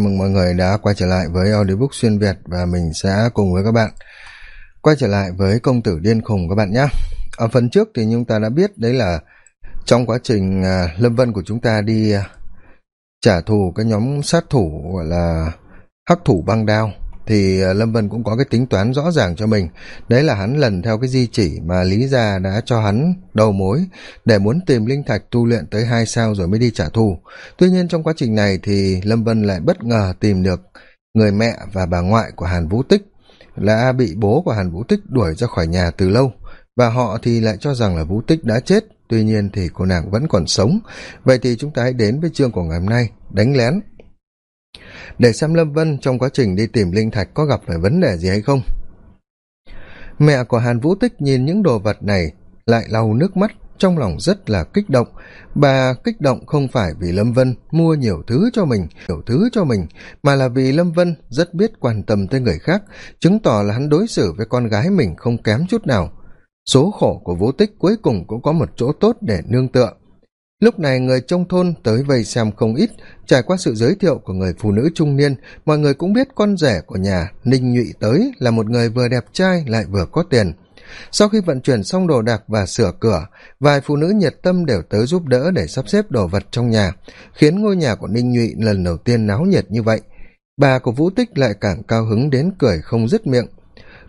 mừng mọi người đã quay trở lại với audiobook xuyên việt và mình sẽ cùng với các bạn quay trở lại với công tử điên khùng các bạn nhé. Ở phần trước thì chúng ta đã biết đấy là trong quá trình à, lâm vân của chúng ta đi à, trả thù cái nhóm sát thủ, gọi là hắc thủ băng đao thì ờ, lâm vân cũng có cái tính toán rõ ràng cho mình. Đấy là hắn lần theo cái di chỉ mà lý gia đã cho hắn đầu mối để muốn tìm linh thạch tu luyện tới hai sao rồi mới đi trả thù. Tuy nhiên trong quá trình này thì lâm vân lại bất ngờ tìm được người mẹ và bà ngoại của hàn vũ tích đã bị bố của hàn vũ tích đuổi ra khỏi nhà từ lâu. Và họ thì lại cho rằng là vũ tích đã chết, tuy nhiên thì cô nàng vẫn còn sống. Vậy thì chúng ta hãy đến với chương của ngày hôm nay, đánh lén để xem lâm vân trong quá trình đi tìm linh thạch có gặp phải vấn đề gì hay không. Mẹ của hàn vũ tích nhìn những đồ vật này, lại lau nước mắt, trong lòng rất là kích động. Bà kích động không phải vì lâm vân mua nhiều thứ cho mình, nhiều thứ cho mình, mà là vì lâm vân rất biết quan tâm tới người khác, chứng tỏ là hắn đối xử với con gái mình không kém chút nào. Số khổ của vũ tích cuối cùng cũng có một chỗ tốt để nương tựa lúc này người trong thôn tới vây xem không ít, trải qua sự giới thiệu của người phụ nữ trung niên, mọi người cũng biết con rể của nhà, ninh nhụy tới là một người vừa đẹp trai lại vừa có tiền. Sau khi vận chuyển xong đồ đạc và sửa cửa, vài phụ nữ nhiệt tâm đều tới giúp đỡ để sắp xếp đồ vật trong nhà, khiến ngôi nhà của ninh nhụy lần đầu tiên náo nhiệt như vậy. Bà của vũ tích lại càng cao hứng đến cười không dứt miệng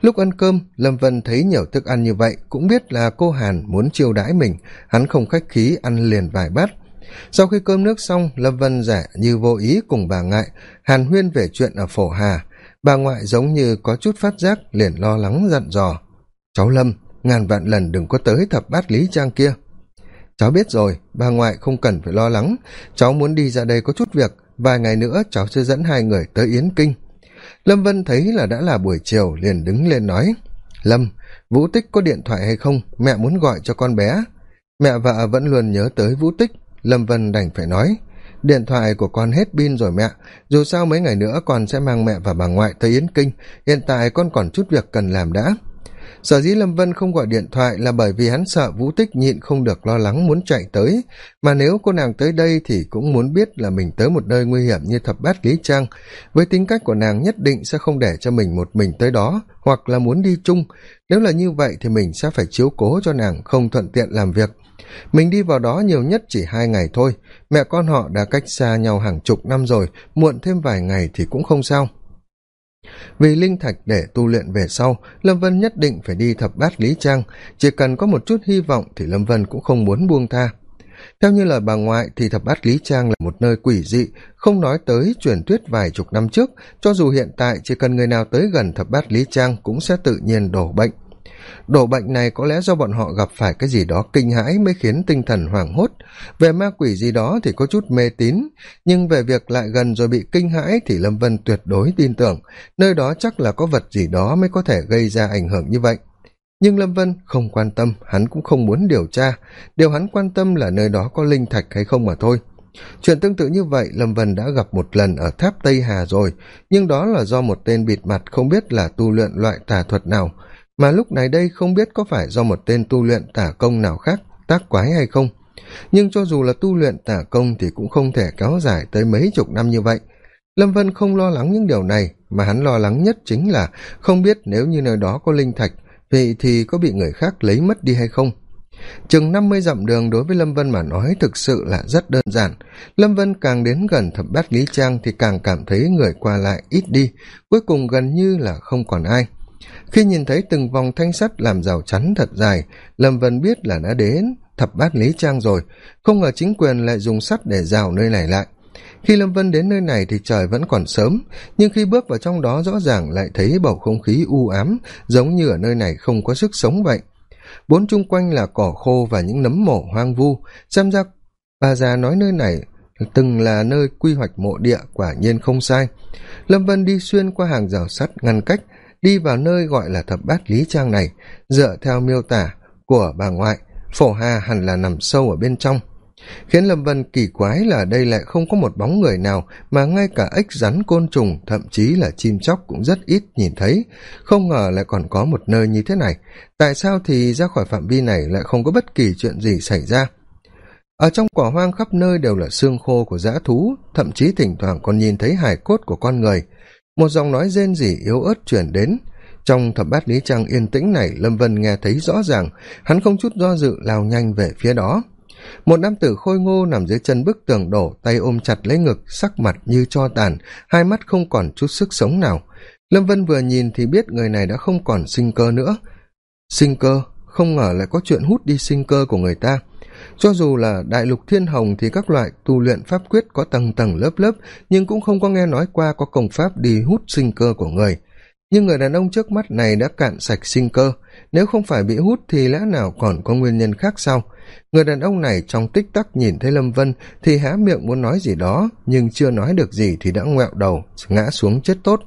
lúc ăn cơm, lâm vân thấy nhiều thức ăn như vậy, cũng biết là cô hàn muốn chiêu đãi mình. Hắn không khách khí, ăn liền vài bát. Sau khi cơm nước xong, lâm vân giả như vô ý cùng bà ngại hàn huyên về chuyện ở phổ hà. Bà ngoại giống như có chút phát giác, liền lo lắng dặn dò. Cháu lâm, ngàn vạn lần đừng có tới thập bát lý trang kia. Cháu biết rồi, bà ngoại không cần phải lo lắng. Cháu muốn đi ra đây có chút việc, vài ngày nữa cháu sẽ dẫn hai người tới yến kinh lâm vân thấy là đã là buổi chiều liền đứng lên nói, lâm, vũ tích có điện thoại hay không? Mẹ muốn gọi cho con bé. Mẹ vợ vẫn luôn nhớ tới vũ tích, lâm vân đành phải nói, điện thoại của con hết pin rồi mẹ, dù sao mấy ngày nữa con sẽ mang mẹ và bà ngoại tới yến kinh, hiện tại con còn chút việc cần làm đã sở dĩ lâm vân không gọi điện thoại là bởi vì hắn sợ vũ tích nhịn không được lo lắng muốn chạy tới. Mà nếu cô nàng tới đây thì cũng muốn biết là mình tới một nơi nguy hiểm như thập bát lý trang. Với tính cách của nàng nhất định sẽ không để cho mình một mình tới đó, hoặc là muốn đi chung. Nếu là như vậy thì mình sẽ phải chiếu cố cho nàng không thuận tiện làm việc. Mình đi vào đó nhiều nhất chỉ hai ngày thôi. Mẹ con họ đã cách xa nhau hàng chục năm rồi, muộn thêm vài ngày thì cũng không sao vì linh thạch để tu luyện về sau, lâm vân nhất định phải đi thập bát lý trang. Chỉ cần có một chút hy vọng thì lâm vân cũng không muốn buông tha. Theo như lời bà ngoại thì thập bát lý trang là một nơi quỷ dị, không nói tới truyền thuyết vài chục năm trước. Cho dù hiện tại chỉ cần người nào tới gần thập bát lý trang cũng sẽ tự nhiên đổ bệnh đổ bệnh này có lẽ do bọn họ gặp phải cái gì đó kinh hãi mới khiến tinh thần hoảng hốt. Về ma quỷ gì đó thì có chút mê tín, nhưng về việc lại gần rồi bị kinh hãi thì lâm vân tuyệt đối tin tưởng, nơi đó chắc là có vật gì đó mới có thể gây ra ảnh hưởng như vậy. Nhưng lâm vân không quan tâm, hắn cũng không muốn điều tra. Điều hắn quan tâm là nơi đó có linh thạch hay không mà thôi. Chuyện tương tự như vậy, lâm vân đã gặp một lần ở tháp tây hà rồi, nhưng đó là do một tên bịt mặt không biết là tu luyện loại tà thuật nào mà lúc này đây không biết có phải do một tên tu luyện tả công nào khác, tác quái hay không. Nhưng cho dù là tu luyện tả công thì cũng không thể kéo dài tới mấy chục năm như vậy. Lâm vân không lo lắng những điều này, mà hắn lo lắng nhất chính là không biết nếu như nơi đó có linh thạch, vậy thì có bị người khác lấy mất đi hay không. Chừng năm mươi dặm đường đối với lâm vân mà nói thực sự là rất đơn giản. Lâm vân càng đến gần thập bát lý trang thì càng cảm thấy người qua lại ít đi, cuối cùng gần như là không còn ai khi nhìn thấy từng vòng thanh sắt làm rào chắn thật dài, lâm vân biết là đã đến, thập bát lý trang rồi. Không ngờ chính quyền lại dùng sắt để rào nơi này lại. Khi lâm vân đến nơi này thì trời vẫn còn sớm, nhưng khi bước vào trong đó rõ ràng lại thấy bầu không khí u ám, giống như ở nơi này không có sức sống vậy. Bốn chung quanh là cỏ khô và những nấm mổ hoang vu. Xem ra bà già nói nơi này từng là nơi quy hoạch mộ địa quả nhiên không sai. Lâm vân đi xuyên qua hàng rào sắt ngăn cách đi vào nơi gọi là thập bát lý trang này, dựa theo miêu tả của bà ngoại, phổ hà hẳn là nằm sâu ở bên trong. Khiến lâm vân kỳ quái là ở đây lại không có một bóng người nào mà ngay cả ếch rắn, côn trùng, thậm chí là chim chóc cũng rất ít nhìn thấy. Không ngờ lại còn có một nơi như thế này. Tại sao thì ra khỏi phạm vi này lại không có bất kỳ chuyện gì xảy ra? Ở trong cỏ hoang khắp nơi đều là xương khô của dã thú, thậm chí thỉnh thoảng còn nhìn thấy hải cốt của con người một giọng nói rên rỉ yếu ớt chuyển đến. Trong thập bát lý trang yên tĩnh này, lâm vân nghe thấy rõ ràng, hắn không chút do dự lao nhanh về phía đó. Một nam tử khôi ngô nằm dưới chân bức tường đổ, tay ôm chặt lấy ngực, sắc mặt như cho tàn, hai mắt không còn chút sức sống nào. Lâm vân vừa nhìn thì biết người này đã không còn sinh cơ nữa. Sinh cơ? Không ngờ lại có chuyện hút đi sinh cơ của người ta cho dù là đại lục thiên hồng thì các loại tu luyện pháp quyết có tầng tầng lớp lớp, nhưng cũng không có nghe nói qua có công pháp đi hút sinh cơ của người. Nhưng người đàn ông trước mắt này đã cạn sạch sinh cơ. Nếu không phải bị hút thì lẽ nào còn có nguyên nhân khác sao? Người đàn ông này trong tích tắc nhìn thấy lâm vân thì há miệng muốn nói gì đó, nhưng chưa nói được gì thì đã ngoẹo đầu, ngã xuống chết tốt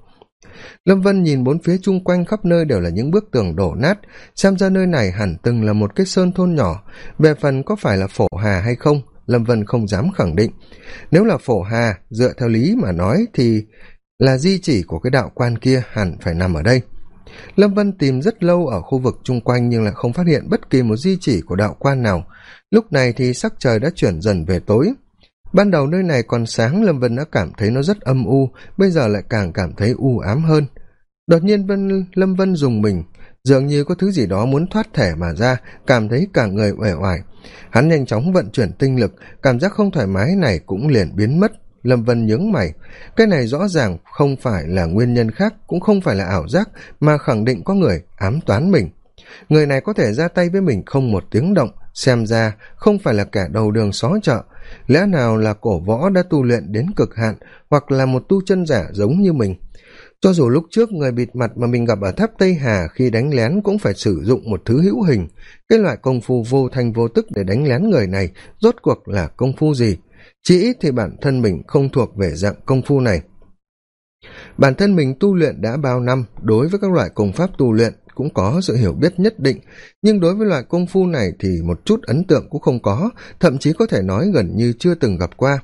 lâm vân nhìn bốn phía chung quanh khắp nơi đều là những bức tường đổ nát. Xem ra nơi này hẳn từng là một cái sơn thôn nhỏ. Về phần có phải là phổ hà hay không, lâm vân không dám khẳng định. Nếu là phổ hà, dựa theo lý mà nói thì là di chỉ của cái đạo quan kia hẳn phải nằm ở đây. Lâm vân tìm rất lâu ở khu vực chung quanh nhưng lại không phát hiện bất kỳ một di chỉ của đạo quan nào. Lúc này thì sắc trời đã chuyển dần về tối ban đầu nơi này còn sáng, lâm vân đã cảm thấy nó rất âm u, bây giờ lại càng cảm thấy u ám hơn. Đột nhiên vân, lâm vân dùng mình, dường như có thứ gì đó muốn thoát thể mà ra, cảm thấy cả người uể oải. Hắn nhanh chóng vận chuyển tinh lực, cảm giác không thoải mái này cũng liền biến mất. Lâm vân nhướng mày, cái này rõ ràng không phải là nguyên nhân khác, cũng không phải là ảo giác, mà khẳng định có người ám toán mình. Người này có thể ra tay với mình không một tiếng động, xem ra không phải là kẻ đầu đường xó chợ lẽ nào là cổ võ đã tu luyện đến cực hạn hoặc là một tu chân giả giống như mình? Cho dù lúc trước người bịt mặt mà mình gặp ở tháp tây hà khi đánh lén cũng phải sử dụng một thứ hữu hình. Cái loại công phu vô thanh vô tức để đánh lén người này rốt cuộc là công phu gì? Chỉ ít thì bản thân mình không thuộc về dạng công phu này. Bản thân mình tu luyện đã bao năm đối với các loại công pháp tu luyện cũng có sự hiểu biết nhất định, nhưng đối với loại công phu này thì một chút ấn tượng cũng không có, thậm chí có thể nói gần như chưa từng gặp qua.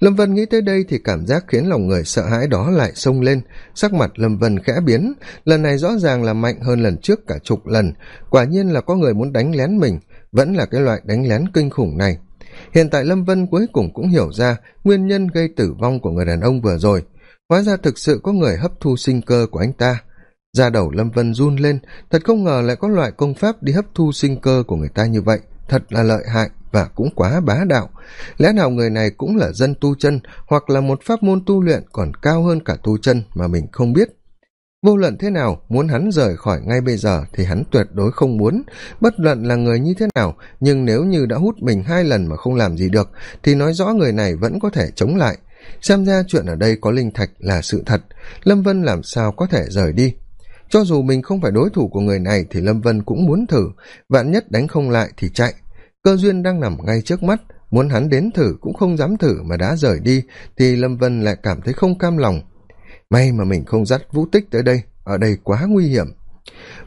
Lâm vân nghĩ tới đây thì cảm giác khiến lòng người sợ hãi đó lại xông lên, sắc mặt lâm vân khẽ biến, lần này rõ ràng là mạnh hơn lần trước cả chục lần, quả nhiên là có người muốn đánh lén mình, vẫn là cái loại đánh lén kinh khủng này. Hiện tại lâm vân cuối cùng cũng hiểu ra nguyên nhân gây tử vong của người đàn ông vừa rồi, hóa ra thực sự có người hấp thu sinh cơ của anh ta da đầu lâm vân run lên, thật không ngờ lại có loại công pháp đi hấp thu sinh cơ của người ta như vậy. Thật là lợi hại và cũng quá bá đạo. Lẽ nào người này cũng là dân tu chân hoặc là một pháp môn tu luyện còn cao hơn cả tu chân mà mình không biết? Vô luận thế nào, muốn hắn rời khỏi ngay bây giờ thì hắn tuyệt đối không muốn. Bất luận là người như thế nào, nhưng nếu như đã hút mình hai lần mà không làm gì được, thì nói rõ người này vẫn có thể chống lại. Xem ra chuyện ở đây có linh thạch là sự thật. Lâm vân làm sao có thể rời đi? Cho dù mình không phải đối thủ của người này thì lâm vân cũng muốn thử. Vạn nhất đánh không lại thì chạy. Cơ duyên đang nằm ngay trước mắt. Muốn hắn đến thử cũng không dám thử mà đã rời đi, thì lâm vân lại cảm thấy không cam lòng. May mà mình không dắt vũ tích tới đây, ở đây quá nguy hiểm.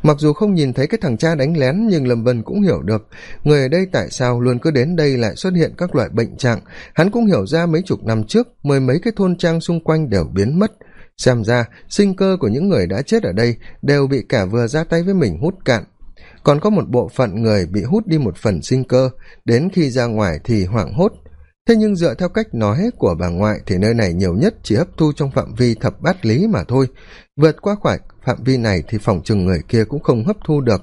Mặc dù không nhìn thấy cái thằng cha đánh lén, nhưng lâm vân cũng hiểu được, người ở đây tại sao luôn cứ đến đây lại xuất hiện các loại bệnh trạng. Hắn cũng hiểu ra mấy chục năm trước, mười mấy cái thôn trang xung quanh đều biến mất xem ra, sinh cơ của những người đã chết ở đây đều bị cả vừa ra tay với mình hút cạn. Còn có một bộ phận người bị hút đi một phần sinh cơ, đến khi ra ngoài thì hoảng hốt. Thế nhưng dựa theo cách nói của bà ngoại thì nơi này nhiều nhất chỉ hấp thu trong phạm vi thập bát lý mà thôi. Vượt qua khỏi phạm vi này thì phòng chừng người kia cũng không hấp thu được.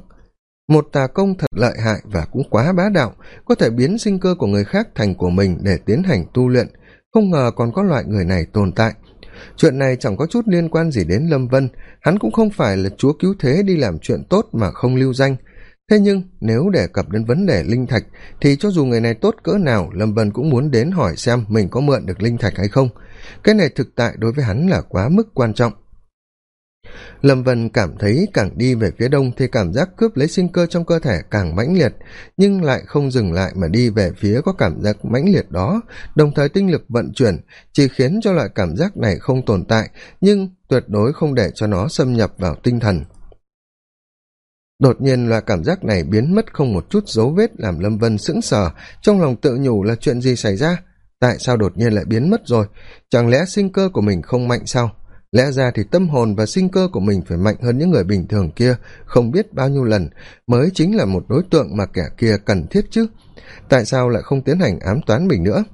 Một tà công thật lợi hại và cũng quá bá đạo, có thể biến sinh cơ của người khác thành của mình để tiến hành tu luyện. Không ngờ còn có loại người này tồn tại chuyện này chẳng có chút liên quan gì đến lâm vân. Hắn cũng không phải là chúa cứu thế đi làm chuyện tốt mà không lưu danh. Thế nhưng, nếu đề cập đến vấn đề linh thạch, thì cho dù người này tốt cỡ nào, lâm vân cũng muốn đến hỏi xem mình có mượn được linh thạch hay không. Cái này thực tại đối với hắn là quá mức quan trọng lâm vân cảm thấy càng đi về phía đông thì cảm giác cướp lấy sinh cơ trong cơ thể càng mãnh liệt, nhưng lại không dừng lại mà đi về phía có cảm giác mãnh liệt đó, đồng thời tinh lực vận chuyển chỉ khiến cho loại cảm giác này không tồn tại, nhưng tuyệt đối không để cho nó xâm nhập vào tinh thần. Đột nhiên loại cảm giác này biến mất không một chút dấu vết làm lâm vân sững sờ, trong lòng tự nhủ là chuyện gì xảy ra? Tại sao đột nhiên lại biến mất rồi? Chẳng lẽ sinh cơ của mình không mạnh sao? Lẽ ra thì tâm hồn và sinh cơ của mình phải mạnh hơn những người bình thường kia, không biết bao nhiêu lần, mới chính là một đối tượng mà kẻ kia cần thiết chứ. Tại sao lại không tiến hành ám toán mình nữa?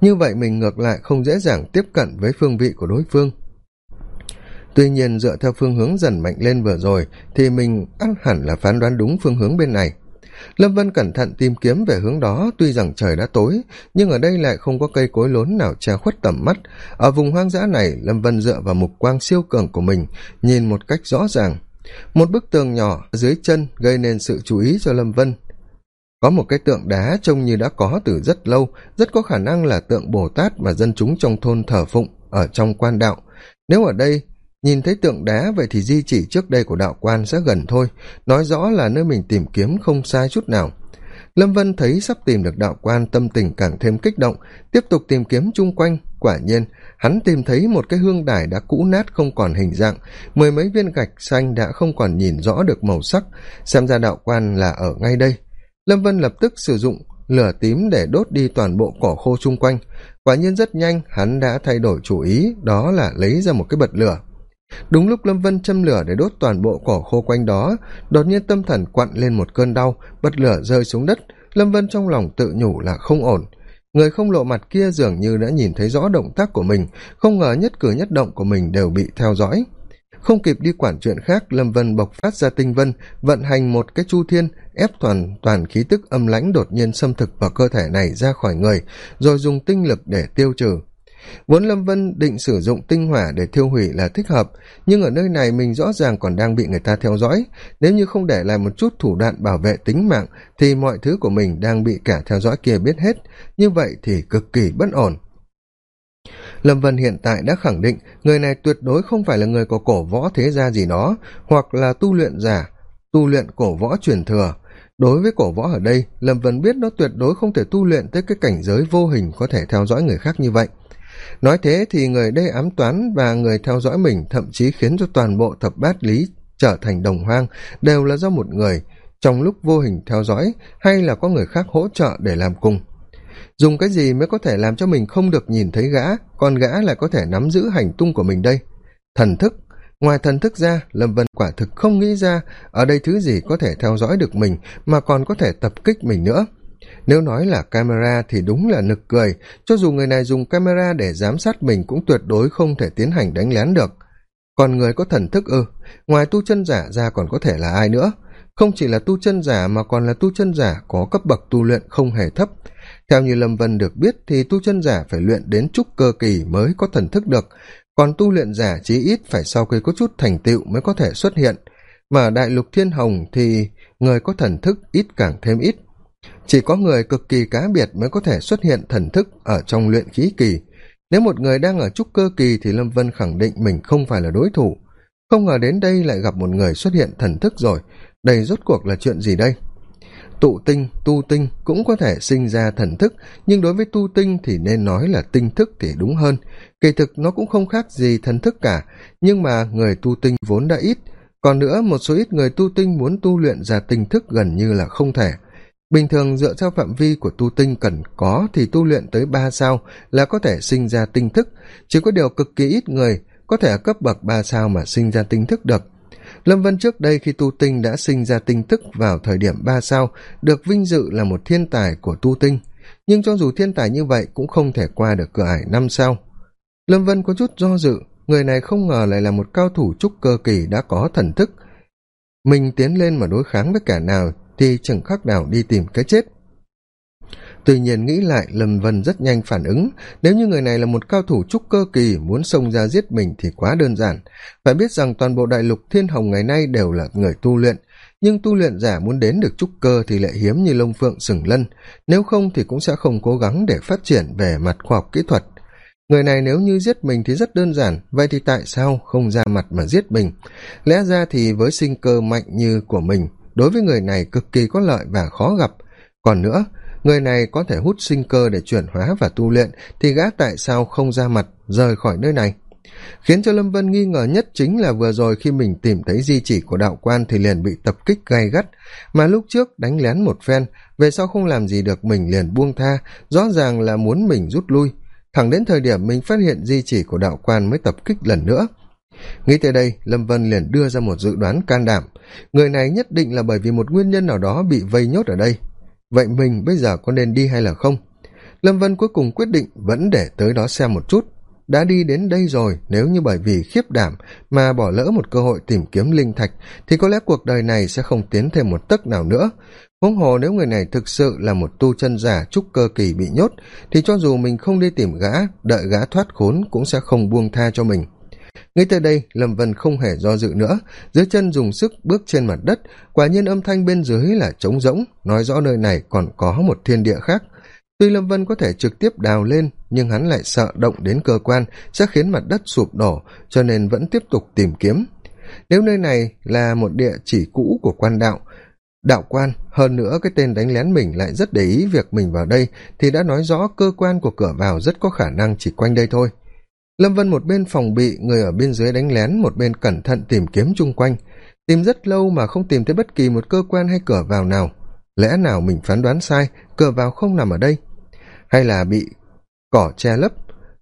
Như vậy mình ngược lại không dễ dàng tiếp cận với phương vị của đối phương. Tuy nhiên dựa theo phương hướng dần mạnh lên vừa rồi, thì mình ắt hẳn là phán đoán đúng phương hướng bên này lâm vân cẩn thận tìm kiếm về hướng đó, tuy rằng trời đã tối, nhưng ở đây lại không có cây cối lốn nào che khuất tầm mắt. Ở vùng hoang dã này, lâm vân dựa vào mục quang siêu cường của mình, nhìn một cách rõ ràng. Một bức tường nhỏ dưới chân gây nên sự chú ý cho lâm vân. Có một cái tượng đá trông như đã có từ rất lâu, rất có khả năng là tượng bồ tát mà dân chúng trong thôn thờ phụng ở trong quan đạo. Nếu ở đây nhìn thấy tượng đá, vậy thì di chỉ trước đây của đạo quan sẽ gần thôi, nói rõ là nơi mình tìm kiếm không sai chút nào. Lâm vân thấy sắp tìm được đạo quan, tâm tình càng thêm kích động, tiếp tục tìm kiếm chung quanh. Quả nhiên, hắn tìm thấy một cái hương đài đã cũ nát không còn hình dạng, mười mấy viên gạch xanh đã không còn nhìn rõ được màu sắc. Xem ra đạo quan là ở ngay đây. Lâm vân lập tức sử dụng lửa tím để đốt đi toàn bộ cỏ khô chung quanh. Quả nhiên rất nhanh, hắn đã thay đổi chủ ý, đó là lấy ra một cái bật lửa đúng lúc lâm vân châm lửa để đốt toàn bộ cỏ khô quanh đó, đột nhiên tâm thần quặn lên một cơn đau, bật lửa rơi xuống đất. Lâm vân trong lòng tự nhủ là không ổn. Người không lộ mặt kia dường như đã nhìn thấy rõ động tác của mình, không ngờ nhất cử nhất động của mình đều bị theo dõi. Không kịp đi quản chuyện khác, lâm vân bộc phát ra tinh vân, vận hành một cái chu thiên, ép toàn toàn khí tức âm lãnh đột nhiên xâm thực vào cơ thể này ra khỏi người, rồi dùng tinh lực để tiêu trừ vốn lâm vân định sử dụng tinh hỏa để thiêu hủy là thích hợp, nhưng ở nơi này mình rõ ràng còn đang bị người ta theo dõi. Nếu như không để lại một chút thủ đoạn bảo vệ tính mạng, thì mọi thứ của mình đang bị cả theo dõi kia biết hết. Như vậy thì cực kỳ bất ổn. Lâm vân hiện tại đã khẳng định người này tuyệt đối không phải là người có cổ võ thế gia gì đó, hoặc là tu luyện giả, tu luyện cổ võ truyền thừa. Đối với cổ võ ở đây, lâm vân biết nó tuyệt đối không thể tu luyện tới cái cảnh giới vô hình có thể theo dõi người khác như vậy nói thế thì người đây ám toán và người theo dõi mình thậm chí khiến cho toàn bộ thập bát lý trở thành đồng hoang đều là do một người, trong lúc vô hình theo dõi hay là có người khác hỗ trợ để làm cùng. Dùng cái gì mới có thể làm cho mình không được nhìn thấy gã còn gã lại có thể nắm giữ hành tung của mình đây? Thần thức, ngoài thần thức ra, lâm vân quả thực không nghĩ ra ở đây thứ gì có thể theo dõi được mình mà còn có thể tập kích mình nữa nếu nói là camera thì đúng là nực cười. Cho dù người này dùng camera để giám sát mình cũng tuyệt đối không thể tiến hành đánh lén được. Còn người có thần thức ư? Ngoài tu chân giả ra còn có thể là ai nữa? Không chỉ là tu chân giả mà còn là tu chân giả có cấp bậc tu luyện không hề thấp. Theo như lâm vân được biết thì tu chân giả phải luyện đến trúc cơ kỳ mới có thần thức được. Còn tu luyện giả chí ít phải sau khi có chút thành tựu mới có thể xuất hiện. Mà đại lục thiên hồng thì người có thần thức ít càng thêm ít chỉ có người cực kỳ cá biệt mới có thể xuất hiện thần thức ở trong luyện khí kỳ. Nếu một người đang ở trúc cơ kỳ thì lâm vân khẳng định mình không phải là đối thủ. Không ngờ đến đây lại gặp một người xuất hiện thần thức rồi. Đây rốt cuộc là chuyện gì đây? Tụ tinh, tu tinh cũng có thể sinh ra thần thức, nhưng đối với tu tinh thì nên nói là tinh thức thì đúng hơn. Kỳ thực nó cũng không khác gì thần thức cả, nhưng mà người tu tinh vốn đã ít. Còn nữa, một số ít người tu tinh muốn tu luyện ra tinh thức gần như là không thể bình thường dựa theo phạm vi của tu tinh cần có thì tu luyện tới ba sao là có thể sinh ra tinh thức. Chỉ có điều cực kỳ ít người có thể ở cấp bậc ba sao mà sinh ra tinh thức được. Lâm vân trước đây khi tu tinh đã sinh ra tinh thức vào thời điểm ba sao, được vinh dự là một thiên tài của tu tinh. Nhưng cho dù thiên tài như vậy cũng không thể qua được cửa ải năm sao. Lâm vân có chút do dự, người này không ngờ lại là một cao thủ trúc cơ kỳ đã có thần thức. Mình tiến lên mà đối kháng với kẻ nào thì chẳng khác nào đi tìm cái chết. Tuy nhiên nghĩ lại, lâm vân rất nhanh phản ứng. Nếu như người này là một cao thủ trúc cơ kỳ, muốn xông ra giết mình thì quá đơn giản. Phải biết rằng toàn bộ đại lục thiên hồng ngày nay đều là người tu luyện. Nhưng tu luyện giả muốn đến được trúc cơ thì lại hiếm như lông phượng sừng lân. Nếu không thì cũng sẽ không cố gắng để phát triển về mặt khoa học kỹ thuật. Người này nếu như giết mình thì rất đơn giản. Vậy thì tại sao không ra mặt mà giết mình? Lẽ ra thì với sinh cơ mạnh như của mình đối với người này cực kỳ có lợi và khó gặp. Còn nữa, người này có thể hút sinh cơ để chuyển hóa và tu luyện thì gã tại sao không ra mặt, rời khỏi nơi này? Khiến cho lâm vân nghi ngờ nhất chính là vừa rồi khi mình tìm thấy di chỉ của đạo quan thì liền bị tập kích gay gắt, mà lúc trước đánh lén một phen, về sau không làm gì được mình liền buông tha, rõ ràng là muốn mình rút lui. Thẳng đến thời điểm mình phát hiện di chỉ của đạo quan mới tập kích lần nữa nghĩ tới đây, lâm vân liền đưa ra một dự đoán can đảm. Người này nhất định là bởi vì một nguyên nhân nào đó bị vây nhốt ở đây. Vậy mình bây giờ có nên đi hay là không? Lâm vân cuối cùng quyết định vẫn để tới đó xem một chút. Đã đi đến đây rồi, nếu như bởi vì khiếp đảm mà bỏ lỡ một cơ hội tìm kiếm linh thạch, thì có lẽ cuộc đời này sẽ không tiến thêm một tấc nào nữa. Huống hồ nếu người này thực sự là một tu chân giả trúc cơ kỳ bị nhốt, thì cho dù mình không đi tìm gã, đợi gã thoát khốn cũng sẽ không buông tha cho mình ngay tới đây, lâm vân không hề do dự nữa. Dưới chân dùng sức bước trên mặt đất, quả nhiên âm thanh bên dưới là trống rỗng, nói rõ nơi này còn có một thiên địa khác. Tuy lâm vân có thể trực tiếp đào lên, nhưng hắn lại sợ động đến cơ quan, sẽ khiến mặt đất sụp đổ, cho nên vẫn tiếp tục tìm kiếm. Nếu nơi này là một địa chỉ cũ của quan đạo đạo quan, hơn nữa cái tên đánh lén mình lại rất để ý việc mình vào đây, thì đã nói rõ cơ quan của cửa vào rất có khả năng chỉ quanh đây thôi lâm vân một bên phòng bị, người ở bên dưới đánh lén, một bên cẩn thận tìm kiếm chung quanh. Tìm rất lâu mà không tìm thấy bất kỳ một cơ quan hay cửa vào nào. Lẽ nào mình phán đoán sai, cửa vào không nằm ở đây? Hay là bị cỏ che lấp?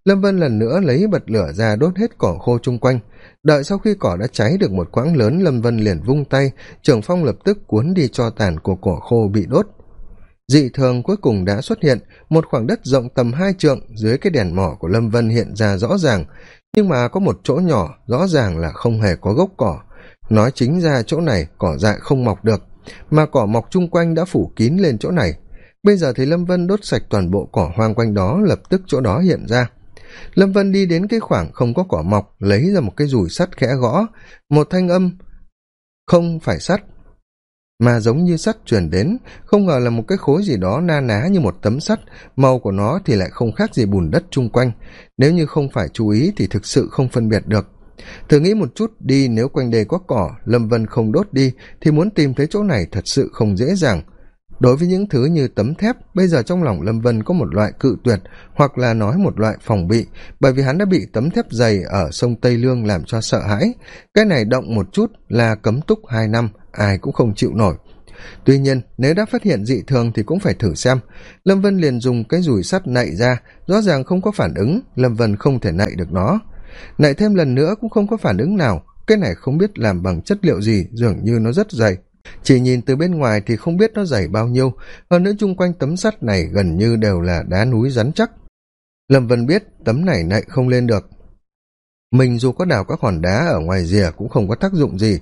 Lâm vân lần nữa lấy bật lửa ra đốt hết cỏ khô chung quanh. Đợi sau khi cỏ đã cháy được một quãng lớn, lâm vân liền vung tay trường phong lập tức cuốn đi cho tàn của cỏ khô bị đốt dị thường cuối cùng đã xuất hiện một khoảng đất rộng tầm hai trượng dưới cái đèn mỏ của lâm vân hiện ra rõ ràng, nhưng mà có một chỗ nhỏ rõ ràng là không hề có gốc cỏ. Nói chính ra chỗ này cỏ dại không mọc được, mà cỏ mọc chung quanh đã phủ kín lên chỗ này. Bây giờ thì lâm vân đốt sạch toàn bộ cỏ hoang quanh đó, lập tức chỗ đó hiện ra. Lâm vân đi đến cái khoảng không có cỏ mọc, lấy ra một cái rùi sắt khẽ gõ. Một thanh âm, không phải sắt mà giống như sắt truyền đến, không ngờ là một cái khối gì đó na ná như một tấm sắt, màu của nó thì lại không khác gì bùn đất chung quanh. Nếu như không phải chú ý thì thực sự không phân biệt được. Thử nghĩ một chút đi, nếu quanh đây có cỏ, lâm vân không đốt đi, thì muốn tìm thấy chỗ này thật sự không dễ dàng đối với những thứ như tấm thép, bây giờ trong lòng lâm vân có một loại cự tuyệt hoặc là nói một loại phòng bị, bởi vì hắn đã bị tấm thép dày ở sông tây lương làm cho sợ hãi. Cái này động một chút là cấm túc hai năm, ai cũng không chịu nổi. Tuy nhiên, nếu đã phát hiện dị thường thì cũng phải thử xem. Lâm vân liền dùng cái rùi sắt nạy ra, rõ ràng không có phản ứng, lâm vân không thể nạy được nó. Nạy thêm lần nữa cũng không có phản ứng nào, cái này không biết làm bằng chất liệu gì, dường như nó rất dày chỉ nhìn từ bên ngoài thì không biết nó dày bao nhiêu. Hơn nữa chung quanh tấm sắt này gần như đều là đá núi rắn chắc. Lâm vân biết tấm này nậy không lên được. Mình dù có đào các hòn đá ở ngoài rìa cũng không có tác dụng gì.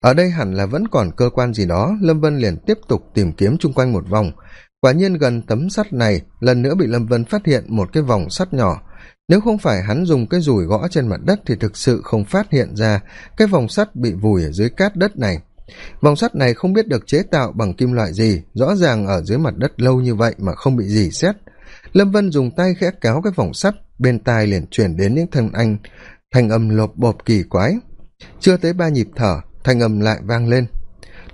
Ở đây hẳn là vẫn còn cơ quan gì đó, lâm vân liền tiếp tục tìm kiếm chung quanh một vòng. Quả nhiên gần tấm sắt này, lần nữa bị lâm vân phát hiện một cái vòng sắt nhỏ. Nếu không phải hắn dùng cái rùi gõ trên mặt đất thì thực sự không phát hiện ra cái vòng sắt bị vùi ở dưới cát đất này vòng sắt này không biết được chế tạo bằng kim loại gì, rõ ràng ở dưới mặt đất lâu như vậy mà không bị gì xét. Lâm vân dùng tay khẽ kéo cái vòng sắt, bên tai liền chuyển đến những thanh anh, thanh âm lộp bộp kỳ quái. Chưa tới ba nhịp thở, thanh âm lại vang lên.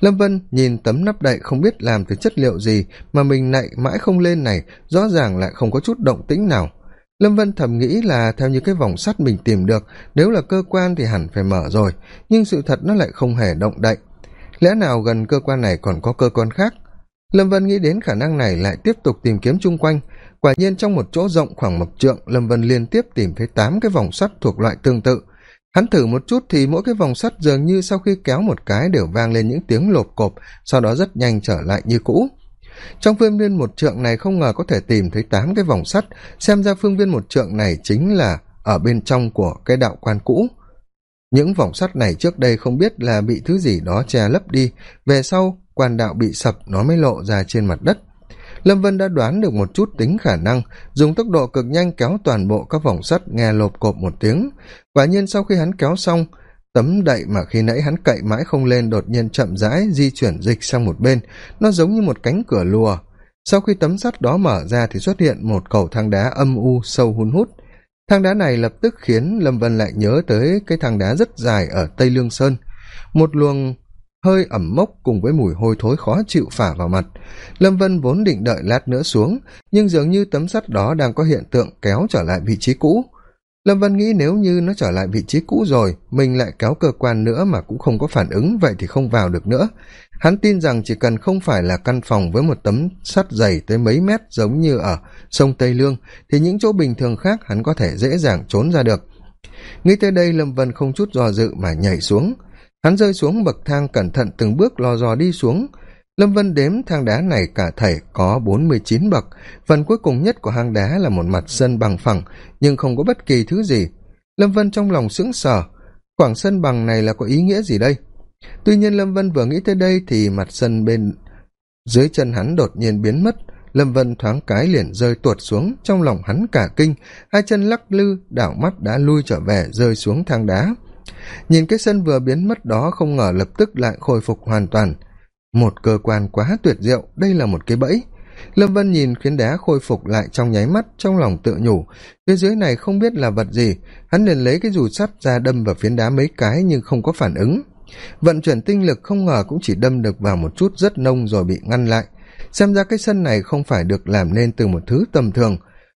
Lâm vân nhìn tấm nắp đậy không biết làm từ chất liệu gì mà mình nạy mãi không lên này, rõ ràng lại không có chút động tĩnh nào. Lâm vân thầm nghĩ là theo như cái vòng sắt mình tìm được, nếu là cơ quan thì hẳn phải mở rồi, nhưng sự thật nó lại không hề động đậy lẽ nào gần cơ quan này còn có cơ quan khác? Lâm vân nghĩ đến khả năng này lại tiếp tục tìm kiếm chung quanh. Quả nhiên trong một chỗ rộng khoảng một trượng, lâm vân liên tiếp tìm thấy tám cái vòng sắt thuộc loại tương tự. Hắn thử một chút thì mỗi cái vòng sắt dường như sau khi kéo một cái đều vang lên những tiếng lộp cộp, sau đó rất nhanh trở lại như cũ. Trong phương viên một trượng này không ngờ có thể tìm thấy tám cái vòng sắt, xem ra phương viên một trượng này chính là ở bên trong của cái đạo quan cũ những vòng sắt này trước đây không biết là bị thứ gì đó che lấp đi. Về sau, quan đạo bị sập, nó mới lộ ra trên mặt đất. Lâm vân đã đoán được một chút tính khả năng, dùng tốc độ cực nhanh kéo toàn bộ các vòng sắt nghe lộp cộp một tiếng. Quả nhiên sau khi hắn kéo xong, tấm đậy mà khi nãy hắn cậy mãi không lên đột nhiên chậm rãi di chuyển dịch sang một bên. Nó giống như một cánh cửa lùa. Sau khi tấm sắt đó mở ra thì xuất hiện một cầu thang đá âm u sâu hun hút thang đá này lập tức khiến lâm vân lại nhớ tới cái thang đá rất dài ở tây lương sơn. Một luồng hơi ẩm mốc cùng với mùi hôi thối khó chịu phả vào mặt. Lâm vân vốn định đợi lát nữa xuống, nhưng dường như tấm sắt đó đang có hiện tượng kéo trở lại vị trí cũ. Lâm vân nghĩ nếu như nó trở lại vị trí cũ rồi, mình lại kéo cơ quan nữa mà cũng không có phản ứng, vậy thì không vào được nữa hắn tin rằng chỉ cần không phải là căn phòng với một tấm sắt dày tới mấy mét giống như ở sông tây lương, thì những chỗ bình thường khác hắn có thể dễ dàng trốn ra được. Nghĩ tới đây, lâm vân không chút do dự mà nhảy xuống. Hắn rơi xuống bậc thang cẩn thận từng bước lò dò đi xuống. Lâm vân đếm thang đá này cả thảy có bốn mươi chín bậc. Phần cuối cùng nhất của hang đá là một mặt sân bằng phẳng, nhưng không có bất kỳ thứ gì. Lâm vân trong lòng sững sờ. Khoảng sân bằng này là có ý nghĩa gì đây? Tuy nhiên lâm vân vừa nghĩ tới đây thì mặt sân bên dưới chân hắn đột nhiên biến mất. Lâm vân thoáng cái liền rơi tuột xuống, trong lòng hắn cả kinh. Hai chân lắc lư, đảo mắt đã lui trở về, rơi xuống thang đá. Nhìn cái sân vừa biến mất đó, không ngờ lập tức lại khôi phục hoàn toàn. Một cơ quan quá tuyệt diệu, đây là một cái bẫy. Lâm vân nhìn khiến đá khôi phục lại trong nháy mắt, trong lòng tự nhủ, phía dưới này không biết là vật gì. Hắn liền lấy cái dù sắt ra đâm vào phiến đá mấy cái nhưng không có phản ứng vận chuyển tinh lực không ngờ cũng chỉ đâm được vào một chút rất nông rồi bị ngăn lại. Xem ra cái sân này không phải được làm nên từ một thứ tầm thường.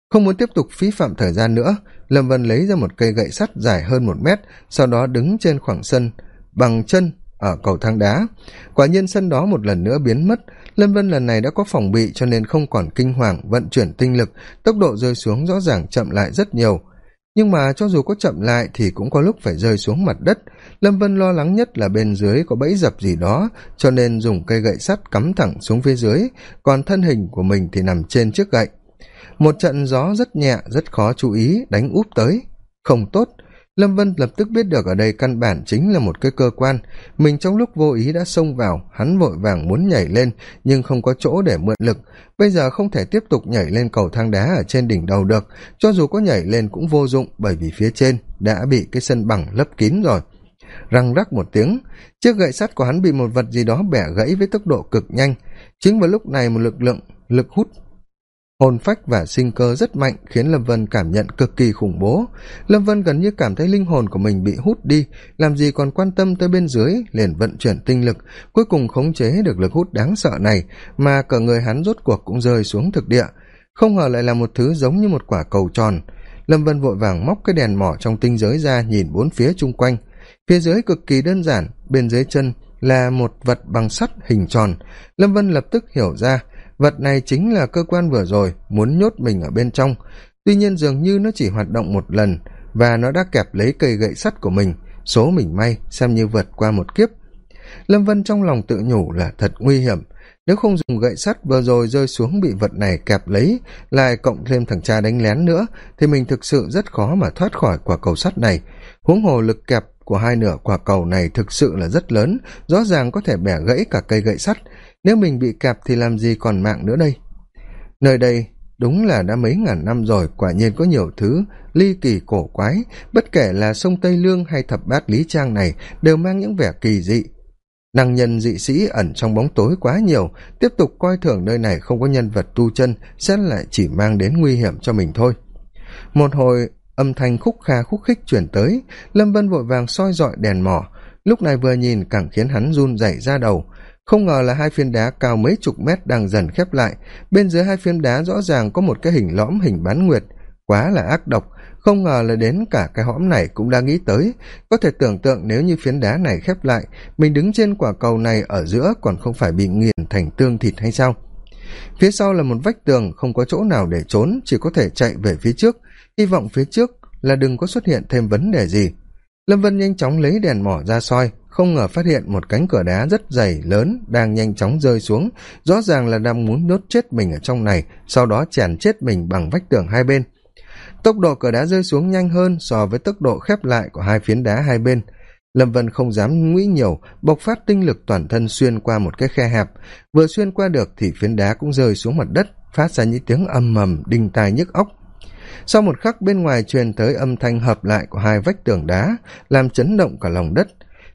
Không muốn tiếp tục phí phạm thời gian nữa, lâm vân lấy ra một cây gậy sắt dài hơn một mét, sau đó đứng trên khoảng sân, bằng chân, ở cầu thang đá. Quả nhiên sân đó một lần nữa biến mất. Lâm vân lần này đã có phòng bị cho nên không còn kinh hoàng vận chuyển tinh lực. Tốc độ rơi xuống rõ ràng chậm lại rất nhiều nhưng mà cho dù có chậm lại thì cũng có lúc phải rơi xuống mặt đất. Lâm vân lo lắng nhất là bên dưới có bẫy dập gì đó, cho nên dùng cây gậy sắt cắm thẳng xuống phía dưới, còn thân hình của mình thì nằm trên chiếc gậy. Một trận gió rất nhẹ, rất khó chú ý, đánh úp tới. Không tốt lâm vân lập tức biết được ở đây căn bản chính là một cái cơ quan. Mình trong lúc vô ý đã xông vào, hắn vội vàng muốn nhảy lên, nhưng không có chỗ để mượn lực. Bây giờ không thể tiếp tục nhảy lên cầu thang đá ở trên đỉnh đầu được. Cho dù có nhảy lên cũng vô dụng, bởi vì phía trên đã bị cái sân bằng lấp kín rồi. Răng rắc một tiếng, chiếc gậy sắt của hắn bị một vật gì đó bẻ gãy với tốc độ cực nhanh. Chính vào lúc này một lực lượng, lực hút hồn phách và sinh cơ rất mạnh khiến lâm vân cảm nhận cực kỳ khủng bố. Lâm vân gần như cảm thấy linh hồn của mình bị hút đi, làm gì còn quan tâm tới bên dưới, liền vận chuyển tinh lực, cuối cùng khống chế được lực hút đáng sợ này, mà cả người hắn rốt cuộc cũng rơi xuống thực địa. Không ngờ lại là một thứ giống như một quả cầu tròn. Lâm vân vội vàng móc cái đèn mỏ trong tinh giới ra nhìn bốn phía chung quanh. Phía dưới cực kỳ đơn giản, bên dưới chân là một vật bằng sắt hình tròn. Lâm vân lập tức hiểu ra vật này chính là cơ quan vừa rồi muốn nhốt mình ở bên trong. Tuy nhiên dường như nó chỉ hoạt động một lần và nó đã kẹp lấy cây gậy sắt của mình. Số mình may, xem như vượt qua một kiếp. Lâm vân trong lòng tự nhủ là thật nguy hiểm. Nếu không dùng gậy sắt vừa rồi rơi xuống bị vật này kẹp lấy, lại cộng thêm thằng cha đánh lén nữa, thì mình thực sự rất khó mà thoát khỏi quả cầu sắt này. Huống hồ lực kẹp của hai nửa quả cầu này thực sự là rất lớn, rõ ràng có thể bẻ gãy cả cây gậy sắt nếu mình bị kẹp thì làm gì còn mạng nữa đây? Nơi đây đúng là đã mấy ngàn năm rồi, quả nhiên có nhiều thứ ly kỳ cổ quái, bất kể là sông tây lương hay thập bát lý trang này đều mang những vẻ kỳ dị. Năng nhân dị sĩ ẩn trong bóng tối quá nhiều, tiếp tục coi thường nơi này không có nhân vật tu chân, sẽ lại chỉ mang đến nguy hiểm cho mình thôi. Một hồi, âm thanh khúc kha khúc khích chuyển tới, lâm vân vội vàng soi dọi đèn mỏ. Lúc này vừa nhìn, càng khiến hắn run rẩy ra đầu không ngờ là hai phiến đá cao mấy chục mét đang dần khép lại. Bên dưới hai phiến đá rõ ràng có một cái hình lõm, hình bán nguyệt. Quá là ác độc. Không ngờ là đến cả cái hõm này cũng đã nghĩ tới. Có thể tưởng tượng nếu như phiến đá này khép lại, mình đứng trên quả cầu này ở giữa còn không phải bị nghiền thành tương thịt hay sao? Phía sau là một vách tường, không có chỗ nào để trốn, chỉ có thể chạy về phía trước. Hy vọng phía trước là đừng có xuất hiện thêm vấn đề gì. Lâm vân nhanh chóng lấy đèn mỏ ra soi không ngờ phát hiện một cánh cửa đá rất dày, lớn, đang nhanh chóng rơi xuống. Rõ ràng là đang muốn nhốt chết mình ở trong này, sau đó chèn chết mình bằng vách tường hai bên. Tốc độ cửa đá rơi xuống nhanh hơn so với tốc độ khép lại của hai phiến đá hai bên. Lâm vân không dám nghĩ nhiều, bộc phát tinh lực toàn thân xuyên qua một cái khe hẹp. Vừa xuyên qua được thì phiến đá cũng rơi xuống mặt đất, phát ra những tiếng ầm mầm đinh tai nhức óc. Sau một khắc bên ngoài truyền tới âm thanh hợp lại của hai vách tường đá, làm chấn động cả lòng đất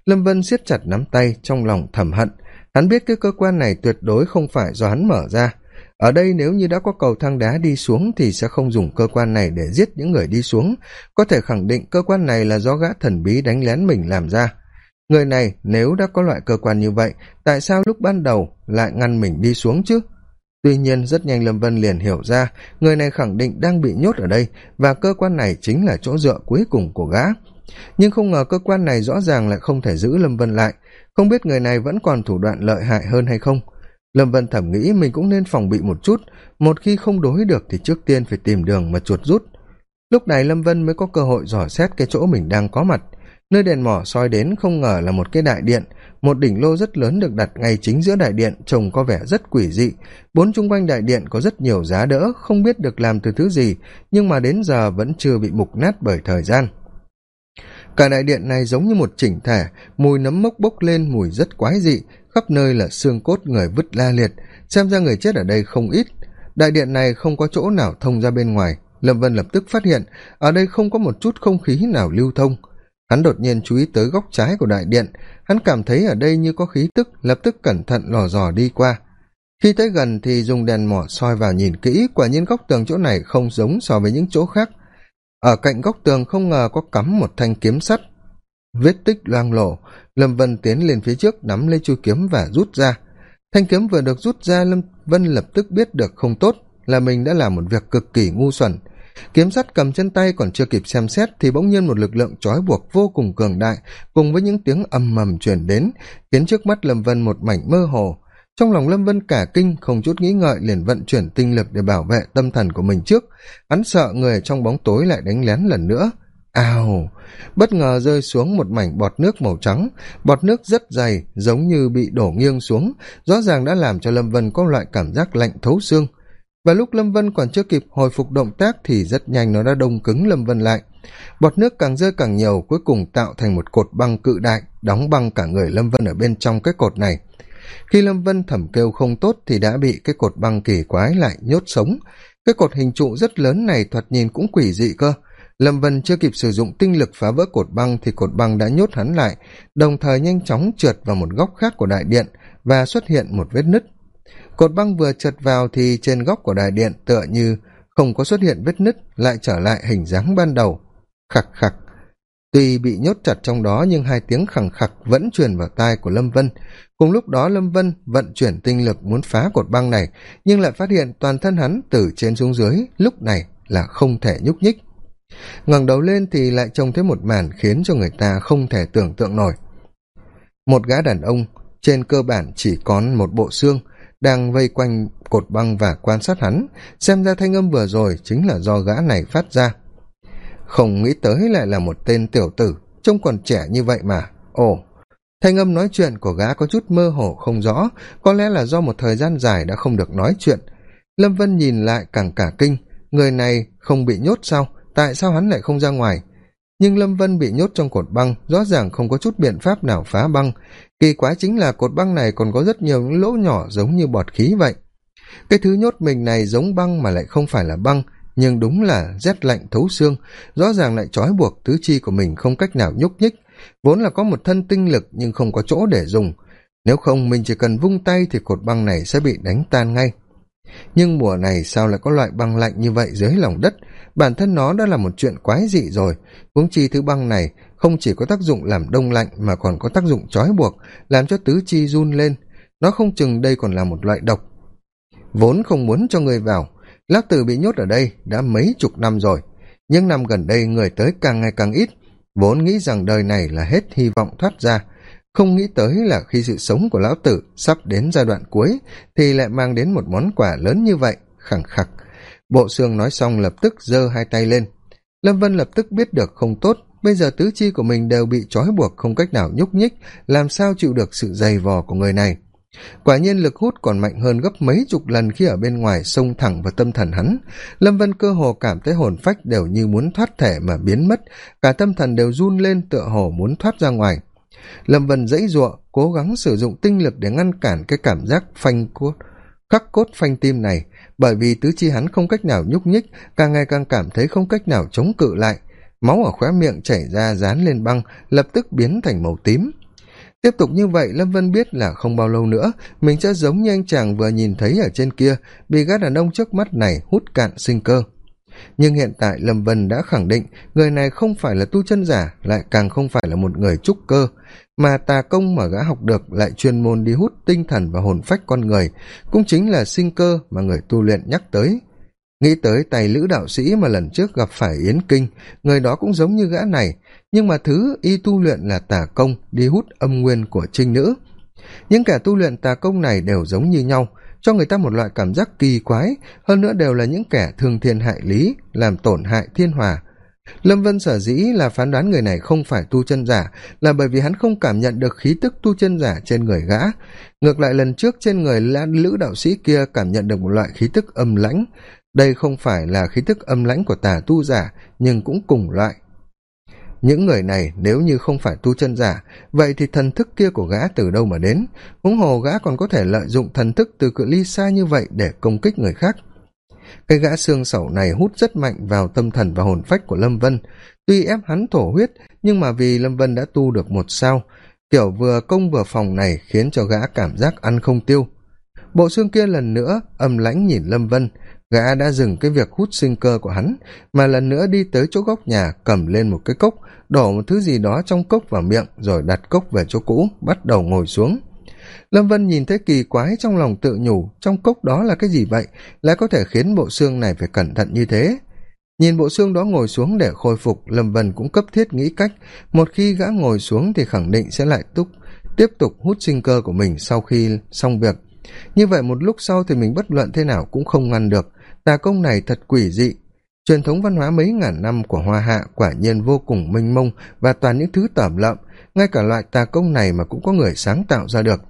lâm vân siết chặt nắm tay trong lòng thầm hận. Hắn biết cái cơ quan này tuyệt đối không phải do hắn mở ra. Ở đây nếu như đã có cầu thang đá đi xuống thì sẽ không dùng cơ quan này để giết những người đi xuống. Có thể khẳng định cơ quan này là do gã thần bí đánh lén mình làm ra. Người này nếu đã có loại cơ quan như vậy, tại sao lúc ban đầu lại ngăn mình đi xuống chứ? Tuy nhiên rất nhanh lâm vân liền hiểu ra, người này khẳng định đang bị nhốt ở đây và cơ quan này chính là chỗ dựa cuối cùng của gã nhưng không ngờ cơ quan này rõ ràng lại không thể giữ lâm vân lại. Không biết người này vẫn còn thủ đoạn lợi hại hơn hay không. Lâm vân thẩm nghĩ mình cũng nên phòng bị một chút. Một khi không đối được thì trước tiên phải tìm đường mà chuột rút. Lúc này lâm vân mới có cơ hội dò xét cái chỗ mình đang có mặt. Nơi đèn mỏ soi đến không ngờ là một cái đại điện. Một đỉnh lô rất lớn được đặt ngay chính giữa đại điện, trông có vẻ rất quỷ dị. Bốn chung quanh đại điện có rất nhiều giá đỡ, không biết được làm từ thứ gì, nhưng mà đến giờ vẫn chưa bị mục nát bởi thời gian cả đại điện này giống như một chỉnh thể, mùi nấm mốc bốc lên, mùi rất quái dị, khắp nơi là xương cốt người vứt la liệt. Xem ra người chết ở đây không ít. Đại điện này không có chỗ nào thông ra bên ngoài. Lâm vân lập tức phát hiện, ở đây không có một chút không khí nào lưu thông. Hắn đột nhiên chú ý tới góc trái của đại điện. Hắn cảm thấy ở đây như có khí tức, lập tức cẩn thận lò dò đi qua. Khi tới gần thì dùng đèn mỏ soi vào nhìn kỹ, quả nhiên góc tường chỗ này không giống so với những chỗ khác ở cạnh góc tường không ngờ có cắm một thanh kiếm sắt. Vết tích loang lổ, lâm vân tiến lên phía trước nắm lấy chu kiếm và rút ra. Thanh kiếm vừa được rút ra, lâm vân lập tức biết được không tốt, là mình đã làm một việc cực kỳ ngu xuẩn. Kiếm sắt cầm chân tay còn chưa kịp xem xét thì bỗng nhiên một lực lượng trói buộc vô cùng cường đại, cùng với những tiếng ầm mầm truyền đến, khiến trước mắt lâm vân một mảnh mơ hồ trong lòng lâm vân cả kinh, không chút nghĩ ngợi, liền vận chuyển tinh lực để bảo vệ tâm thần của mình trước. Hắn sợ người trong bóng tối lại đánh lén lần nữa. Ào! Bất ngờ rơi xuống một mảnh bọt nước màu trắng. Bọt nước rất dày, giống như bị đổ nghiêng xuống. Rõ ràng đã làm cho lâm vân có loại cảm giác lạnh thấu xương. Và lúc lâm vân còn chưa kịp hồi phục động tác thì rất nhanh nó đã đông cứng lâm vân lại. Bọt nước càng rơi càng nhiều, cuối cùng tạo thành một cột băng cự đại, đóng băng cả người lâm vân ở bên trong cái cột này khi lâm vân thẩm kêu không tốt thì đã bị cái cột băng kỳ quái lại nhốt sống. Cái cột hình trụ rất lớn này thoạt nhìn cũng quỷ dị cơ. Lâm vân chưa kịp sử dụng tinh lực phá vỡ cột băng thì cột băng đã nhốt hắn lại, đồng thời nhanh chóng trượt vào một góc khác của đại điện và xuất hiện một vết nứt. Cột băng vừa trượt vào thì trên góc của đại điện tựa như không có xuất hiện vết nứt, lại trở lại hình dáng ban đầu. Khặc khặc tuy bị nhốt chặt trong đó, nhưng hai tiếng khẳng khặc vẫn truyền vào tai của lâm vân. Cùng lúc đó, lâm vân vận chuyển tinh lực muốn phá cột băng này, nhưng lại phát hiện toàn thân hắn từ trên xuống dưới, lúc này là không thể nhúc nhích. Ngẩng đầu lên thì lại trông thấy một màn khiến cho người ta không thể tưởng tượng nổi. Một gã đàn ông, trên cơ bản chỉ còn một bộ xương, đang vây quanh cột băng và quan sát hắn. Xem ra thanh âm vừa rồi chính là do gã này phát ra không nghĩ tới lại là một tên tiểu tử, trông còn trẻ như vậy mà. Ồ, thanh âm nói chuyện của gã có chút mơ hồ không rõ, có lẽ là do một thời gian dài đã không được nói chuyện. Lâm vân nhìn lại càng cả kinh, người này không bị nhốt sao? Tại sao hắn lại không ra ngoài? Nhưng lâm vân bị nhốt trong cột băng, rõ ràng không có chút biện pháp nào phá băng. Kỳ quái chính là cột băng này còn có rất nhiều những lỗ nhỏ giống như bọt khí vậy. Cái thứ nhốt mình này giống băng mà lại không phải là băng nhưng đúng là rét lạnh thấu xương, rõ ràng lại trói buộc tứ chi của mình không cách nào nhúc nhích. Vốn là có một thân tinh lực nhưng không có chỗ để dùng. Nếu không, mình chỉ cần vung tay thì cột băng này sẽ bị đánh tan ngay. Nhưng mùa này sao lại có loại băng lạnh như vậy dưới lòng đất? Bản thân nó đã là một chuyện quái dị rồi. Huống chi thứ băng này không chỉ có tác dụng làm đông lạnh mà còn có tác dụng trói buộc, làm cho tứ chi run lên. Nó không chừng đây còn là một loại độc. Vốn không muốn cho người vào lão tử bị nhốt ở đây đã mấy chục năm rồi. Những năm gần đây người tới càng ngày càng ít. Vốn nghĩ rằng đời này là hết hy vọng thoát ra. Không nghĩ tới là khi sự sống của lão tử sắp đến giai đoạn cuối thì lại mang đến một món quà lớn như vậy, khẳng khặc. Bộ xương nói xong lập tức giơ hai tay lên. Lâm vân lập tức biết được không tốt. Bây giờ tứ chi của mình đều bị trói buộc không cách nào nhúc nhích. Làm sao chịu được sự dày vò của người này? Quả nhiên lực hút còn mạnh hơn gấp mấy chục lần khi ở bên ngoài xông thẳng vào tâm thần hắn. Lâm vân cơ hồ cảm thấy hồn phách đều như muốn thoát thể mà biến mất. Cả tâm thần đều run lên tựa hồ muốn thoát ra ngoài. Lâm vân dãy giụa, cố gắng sử dụng tinh lực để ngăn cản cái cảm giác phanh cốt, khắc cốt phanh tim này. Bởi vì tứ chi hắn không cách nào nhúc nhích, càng ngày càng cảm thấy không cách nào chống cự lại. Máu ở khóe miệng chảy ra dán lên băng, lập tức biến thành màu tím tiếp tục như vậy, lâm vân biết là không bao lâu nữa, mình sẽ giống như anh chàng vừa nhìn thấy ở trên kia, bị gã đàn ông trước mắt này hút cạn sinh cơ. Nhưng hiện tại lâm vân đã khẳng định, người này không phải là tu chân giả, lại càng không phải là một người trúc cơ. Mà tà công mà gã học được lại chuyên môn đi hút tinh thần và hồn phách con người, cũng chính là sinh cơ mà người tu luyện nhắc tới nghĩ tới tay lữ đạo sĩ mà lần trước gặp phải yến kinh, người đó cũng giống như gã này, nhưng mà thứ y tu luyện là tà công đi hút âm nguyên của trinh nữ. Những kẻ tu luyện tà công này đều giống như nhau, cho người ta một loại cảm giác kỳ quái, hơn nữa đều là những kẻ thương thiên hại lý, làm tổn hại thiên hòa. Lâm vân sở dĩ là phán đoán người này không phải tu chân giả là bởi vì hắn không cảm nhận được khí tức tu chân giả trên người gã. Ngược lại, lần trước trên người lữ đạo sĩ kia cảm nhận được một loại khí tức âm lãnh đây không phải là khí tức âm lãnh của tà tu giả, nhưng cũng cùng loại. Những người này nếu như không phải tu chân giả, vậy thì thần thức kia của gã từ đâu mà đến? Huống hồ gã còn có thể lợi dụng thần thức từ cự ly xa như vậy để công kích người khác. Cái gã xương sẩu này hút rất mạnh vào tâm thần và hồn phách của lâm vân. Tuy ép hắn thổ huyết, nhưng mà vì lâm vân đã tu được một sao, kiểu vừa công vừa phòng này khiến cho gã cảm giác ăn không tiêu. Bộ xương kia lần nữa âm lãnh nhìn lâm vân gã đã dừng cái việc hút sinh cơ của hắn, mà lần nữa đi tới chỗ góc nhà, cầm lên một cái cốc, đổ một thứ gì đó trong cốc vào miệng, rồi đặt cốc về chỗ cũ, bắt đầu ngồi xuống. Lâm vân nhìn thấy kỳ quái trong lòng tự nhủ, trong cốc đó là cái gì vậy? Lại có thể khiến bộ xương này phải cẩn thận như thế. Nhìn bộ xương đó ngồi xuống để khôi phục, lâm vân cũng cấp thiết nghĩ cách. Một khi gã ngồi xuống thì khẳng định sẽ lại túc, tiếp tục hút sinh cơ của mình sau khi xong việc. Như vậy một lúc sau thì mình bất luận thế nào cũng không ngăn được tà công này thật quỷ dị. Truyền thống văn hóa mấy ngàn năm của hoa hạ quả nhiên vô cùng mênh mông và toàn những thứ tởm lợm ngay cả loại tà công này mà cũng có người sáng tạo ra được.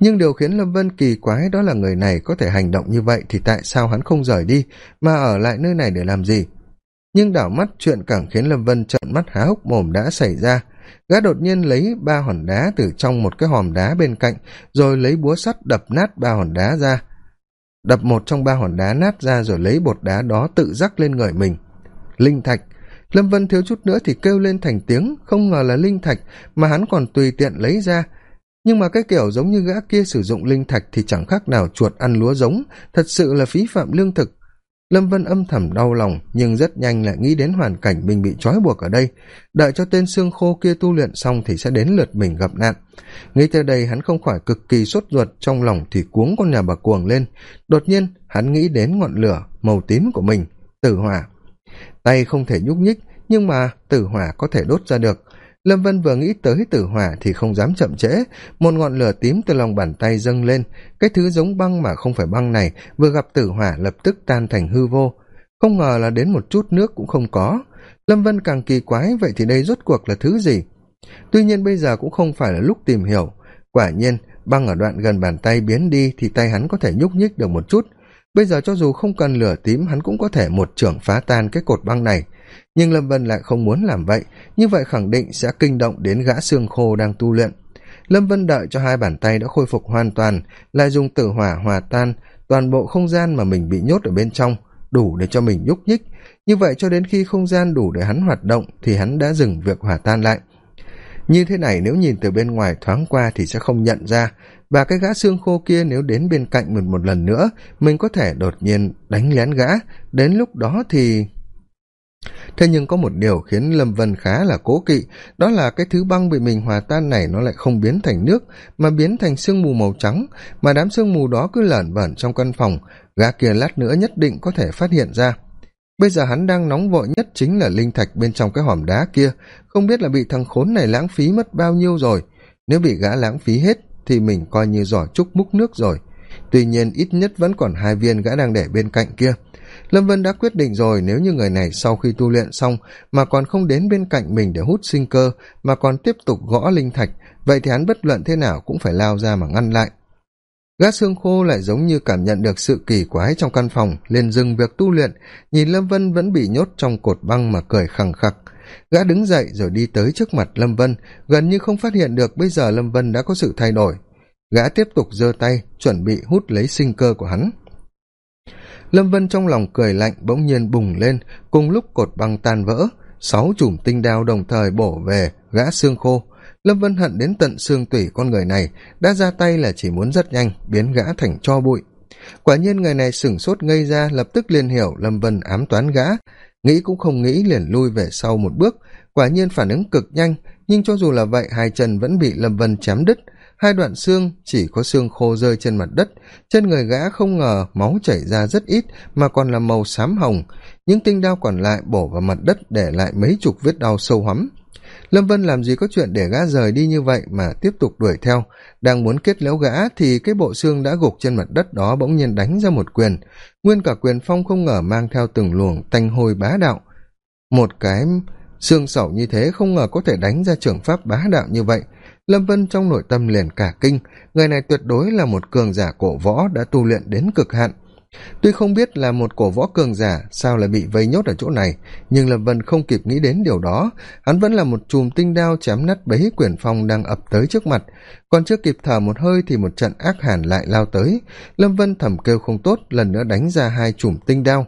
Nhưng điều khiến lâm vân kỳ quái đó là người này có thể hành động như vậy thì tại sao hắn không rời đi, mà ở lại nơi này để làm gì? Nhưng đảo mắt chuyện càng khiến lâm vân trợn mắt há hốc mồm đã xảy ra. Gã đột nhiên lấy ba hòn đá từ trong một cái hòm đá bên cạnh, rồi lấy búa sắt đập nát ba hòn đá ra đập một trong ba hòn đá nát ra rồi lấy bột đá đó tự rắc lên người mình. Linh thạch, lâm vân thiếu chút nữa thì kêu lên thành tiếng, không ngờ là linh thạch mà hắn còn tùy tiện lấy ra. Nhưng mà cái kiểu giống như gã kia sử dụng linh thạch thì chẳng khác nào chuột ăn lúa giống, thật sự là phí phạm lương thực lâm vân âm thầm đau lòng, nhưng rất nhanh lại nghĩ đến hoàn cảnh mình bị trói buộc ở đây. Đợi cho tên xương khô kia tu luyện xong thì sẽ đến lượt mình gặp nạn. Nghĩ tới đây, hắn không khỏi cực kỳ sốt ruột, trong lòng thì cuống con nhà bà cuồng lên. Đột nhiên, hắn nghĩ đến ngọn lửa, màu tím của mình, tử hỏa. Tay không thể nhúc nhích, nhưng mà tử hỏa có thể đốt ra được lâm vân vừa nghĩ tới tử hỏa thì không dám chậm trễ. Một ngọn lửa tím từ lòng bàn tay dâng lên. Cái thứ giống băng mà không phải băng này, vừa gặp tử hỏa lập tức tan thành hư vô. Không ngờ là đến một chút nước cũng không có. Lâm vân càng kỳ quái, vậy thì đây rốt cuộc là thứ gì? Tuy nhiên bây giờ cũng không phải là lúc tìm hiểu. Quả nhiên, băng ở đoạn gần bàn tay biến đi thì tay hắn có thể nhúc nhích được một chút. Bây giờ cho dù không cần lửa tím, hắn cũng có thể một trưởng phá tan cái cột băng này nhưng lâm vân lại không muốn làm vậy. Như vậy khẳng định sẽ kinh động đến gã xương khô đang tu luyện. Lâm vân đợi cho hai bàn tay đã khôi phục hoàn toàn, lại dùng tử hỏa hòa tan, toàn bộ không gian mà mình bị nhốt ở bên trong, đủ để cho mình nhúc nhích. Như vậy cho đến khi không gian đủ để hắn hoạt động, thì hắn đã dừng việc hòa tan lại. Như thế này nếu nhìn từ bên ngoài thoáng qua thì sẽ không nhận ra. Và cái gã xương khô kia nếu đến bên cạnh mình một lần nữa, mình có thể đột nhiên đánh lén gã. Đến lúc đó thì thế nhưng có một điều khiến lâm vân khá là cố kỵ, đó là cái thứ băng bị mình hòa tan này nó lại không biến thành nước, mà biến thành sương mù màu trắng, mà đám sương mù đó cứ lởn vởn trong căn phòng, gã kia lát nữa nhất định có thể phát hiện ra. Bây giờ hắn đang nóng vội nhất chính là linh thạch bên trong cái hòm đá kia, không biết là bị thằng khốn này lãng phí mất bao nhiêu rồi. Nếu bị gã lãng phí hết thì mình coi như giỏ trúc múc nước rồi. Tuy nhiên ít nhất vẫn còn hai viên gã đang để bên cạnh kia lâm vân đã quyết định rồi, nếu như người này sau khi tu luyện xong mà còn không đến bên cạnh mình để hút sinh cơ, mà còn tiếp tục gõ linh thạch, vậy thì hắn bất luận thế nào cũng phải lao ra mà ngăn lại. Gã xương khô lại giống như cảm nhận được sự kỳ quái trong căn phòng, liền dừng việc tu luyện, nhìn lâm vân vẫn bị nhốt trong cột băng mà cười khằng khặc. Gã đứng dậy rồi đi tới trước mặt lâm vân, gần như không phát hiện được bây giờ lâm vân đã có sự thay đổi. Gã tiếp tục giơ tay, chuẩn bị hút lấy sinh cơ của hắn lâm vân trong lòng cười lạnh bỗng nhiên bùng lên, cùng lúc cột băng tan vỡ, sáu chùm tinh đao đồng thời bổ về gã xương khô. Lâm vân hận đến tận xương tủy con người này, đã ra tay là chỉ muốn rất nhanh biến gã thành cho bụi. Quả nhiên người này sửng sốt ngây ra, lập tức liền hiểu lâm vân ám toán gã. Nghĩ cũng không nghĩ liền lui về sau một bước. Quả nhiên phản ứng cực nhanh, nhưng cho dù là vậy, hai chân vẫn bị lâm vân chém đứt hai đoạn xương chỉ có xương khô rơi trên mặt đất. Trên người gã không ngờ máu chảy ra rất ít mà còn là màu xám hồng. Những tinh đao còn lại bổ vào mặt đất để lại mấy chục vết đau sâu hoắm lâm vân làm gì có chuyện để gã rời đi như vậy mà tiếp tục đuổi theo. Đang muốn kết liễu gã thì cái bộ xương đã gục trên mặt đất đó bỗng nhiên đánh ra một quyền. Nguyên cả quyền phong không ngờ mang theo từng luồng tanh hôi bá đạo. Một cái xương sẩu như thế không ngờ có thể đánh ra trưởng pháp bá đạo như vậy lâm vân trong nội tâm liền cả kinh, người này tuyệt đối là một cường giả cổ võ đã tu luyện đến cực hạn. Tuy không biết là một cổ võ cường giả sao lại bị vây nhốt ở chỗ này, nhưng lâm vân không kịp nghĩ đến điều đó. Hắn vẫn là một chùm tinh đao chém nát bấy quyển phong đang ập tới trước mặt. Còn chưa kịp thở một hơi thì một trận ác hàn lại lao tới. Lâm vân thầm kêu không tốt, lần nữa đánh ra hai chùm tinh đao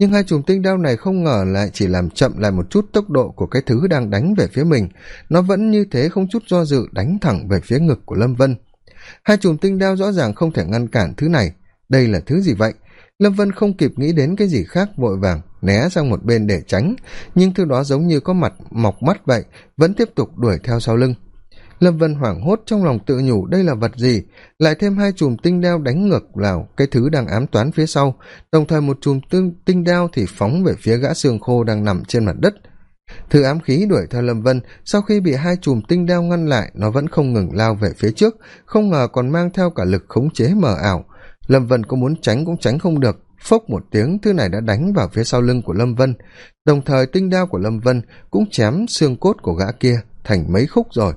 nhưng hai chùm tinh đao này không ngờ lại chỉ làm chậm lại một chút tốc độ của cái thứ đang đánh về phía mình. Nó vẫn như thế không chút do dự đánh thẳng về phía ngực của lâm vân. Hai chùm tinh đao rõ ràng không thể ngăn cản thứ này. Đây là thứ gì vậy? Lâm vân không kịp nghĩ đến cái gì khác, vội vàng né sang một bên để tránh. Nhưng thứ đó giống như có mặt mọc mắt vậy, vẫn tiếp tục đuổi theo sau lưng lâm vân hoảng hốt trong lòng tự nhủ đây là vật gì? Lại thêm hai chùm tinh đao đánh ngược vào cái thứ đang ám toán phía sau. Đồng thời một chùm tinh, tinh đao thì phóng về phía gã xương khô đang nằm trên mặt đất. Thứ ám khí đuổi theo lâm vân sau khi bị hai chùm tinh đao ngăn lại nó vẫn không ngừng lao về phía trước không ngờ còn mang theo cả lực khống chế mờ ảo. Lâm vân có muốn tránh cũng tránh không được. Phốc một tiếng thứ này đã đánh vào phía sau lưng của lâm vân. Đồng thời tinh đao của lâm vân cũng chém xương cốt của gã kia thành mấy khúc rồi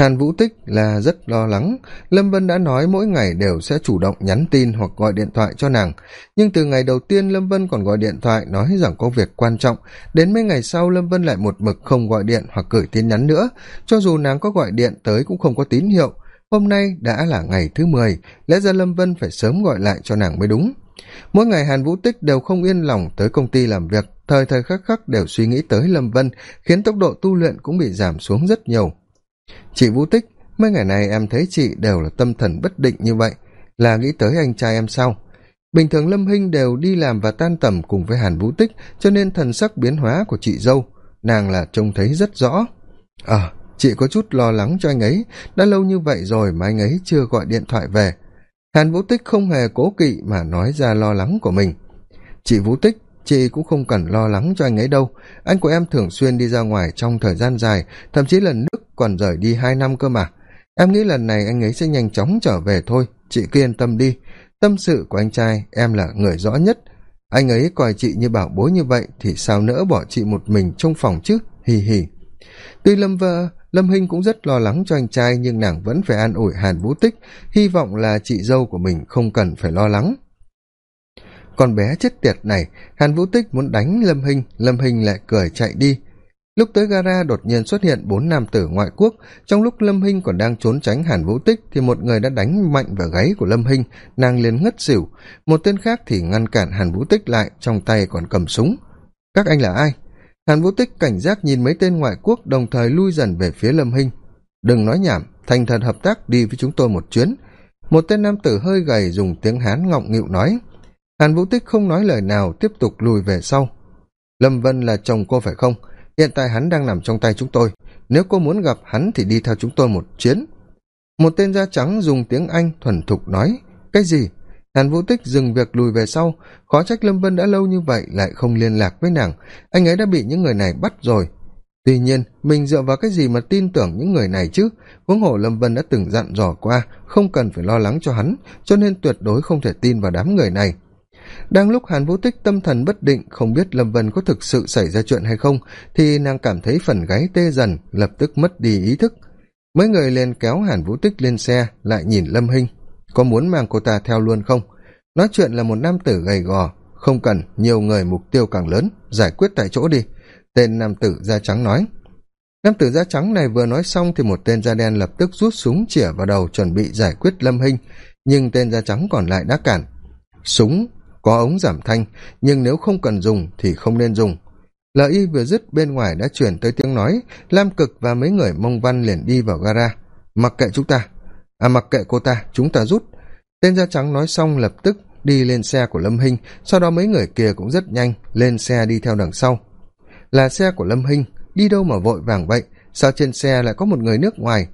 hàn vũ tích là rất lo lắng. Lâm vân đã nói mỗi ngày đều sẽ chủ động nhắn tin hoặc gọi điện thoại cho nàng. Nhưng từ ngày đầu tiên lâm vân còn gọi điện thoại nói rằng có việc quan trọng, đến mấy ngày sau lâm vân lại một mực không gọi điện hoặc gửi tin nhắn nữa. Cho dù nàng có gọi điện tới cũng không có tín hiệu. Hôm nay đã là ngày thứ mười, lẽ ra lâm vân phải sớm gọi lại cho nàng mới đúng. Mỗi ngày hàn vũ tích đều không yên lòng tới công ty làm việc. Thời thời khắc khắc đều suy nghĩ tới lâm vân, khiến tốc độ tu luyện cũng bị giảm xuống rất nhiều chị vũ tích mấy ngày này em thấy chị đều là tâm thần bất định như vậy. Là nghĩ tới anh trai em sau. Bình thường lâm hinh đều đi làm và tan tầm cùng với hàn vũ tích cho nên thần sắc biến hóa của chị dâu nàng là trông thấy rất rõ. Ờ à, chị có chút lo lắng cho anh ấy. Đã lâu như vậy rồi mà anh ấy chưa gọi điện thoại về. Hàn vũ tích không hề cố kỵ mà nói ra lo lắng của mình. Chị vũ tích chị cũng không cần lo lắng cho anh ấy đâu. Anh của em thường xuyên đi ra ngoài trong thời gian dài, thậm chí lần nước còn rời đi hai năm cơ mà. Em nghĩ lần này anh ấy sẽ nhanh chóng trở về thôi. Chị cứ yên tâm đi. Tâm sự của anh trai em là người rõ nhất. Anh ấy coi chị như bảo bối như vậy thì sao nỡ bỏ chị một mình trong phòng chứ? Hì hì. Tuy lâm vợ lâm hinh cũng rất lo lắng cho anh trai nhưng nàng vẫn phải an ủi hàn vũ tích, hy vọng là chị dâu của mình không cần phải lo lắng con bé chết tiệt này, hàn vũ tích muốn đánh lâm hinh lâm hinh lại cười chạy đi. Lúc tới gara đột nhiên xuất hiện bốn nam tử ngoại quốc, trong lúc lâm hinh còn đang trốn tránh hàn vũ tích thì một người đã đánh mạnh vào gáy của lâm hinh, nàng liền ngất xỉu. Một tên khác thì ngăn cản hàn vũ tích lại, trong tay còn cầm súng. Các anh là ai? Hàn vũ tích cảnh giác nhìn mấy tên ngoại quốc, đồng thời lui dần về phía lâm hinh. Đừng nói nhảm, thành thật hợp tác đi với chúng tôi một chuyến. Một tên nam tử hơi gầy dùng tiếng hán ngọng nghịu nói hàn vũ tích không nói lời nào, tiếp tục lùi về sau. Lâm vân là chồng cô phải không? Hiện tại hắn đang nằm trong tay chúng tôi. Nếu cô muốn gặp hắn thì đi theo chúng tôi một chuyến. Một tên da trắng dùng tiếng anh thuần thục nói, cái gì? Hàn vũ tích dừng việc lùi về sau. Khó trách lâm vân đã lâu như vậy lại không liên lạc với nàng. Anh ấy đã bị những người này bắt rồi. Tuy nhiên, mình dựa vào cái gì mà tin tưởng những người này chứ? Huống hồ lâm vân đã từng dặn dò qua, không cần phải lo lắng cho hắn, cho nên tuyệt đối không thể tin vào đám người này đang lúc hàn vũ tích tâm thần bất định, không biết lâm vân có thực sự xảy ra chuyện hay không, thì nàng cảm thấy phần gáy tê dần, lập tức mất đi ý thức. Mấy người liền kéo hàn vũ tích lên xe, lại nhìn lâm hinh. Có muốn mang cô ta theo luôn không? Nói chuyện là một nam tử gầy gò, không cần, nhiều người mục tiêu càng lớn, giải quyết tại chỗ đi. Tên nam tử da trắng nói. Nam tử da trắng này vừa nói xong thì một tên da đen lập tức rút súng chĩa vào đầu chuẩn bị giải quyết lâm hinh, nhưng tên da trắng còn lại đã cản. Súng có ống giảm thanh, nhưng nếu không cần dùng thì không nên dùng. Lời y vừa dứt bên ngoài đã chuyển tới tiếng nói, lam cực và mấy người mông văn liền đi vào gara. Mặc kệ chúng ta. À mặc kệ cô ta, chúng ta rút. Tên da trắng nói xong lập tức đi lên xe của lâm hinh, sau đó mấy người kia cũng rất nhanh lên xe đi theo đằng sau. Là xe của lâm hinh, đi đâu mà vội vàng vậy? Sao trên xe lại có một người nước ngoài?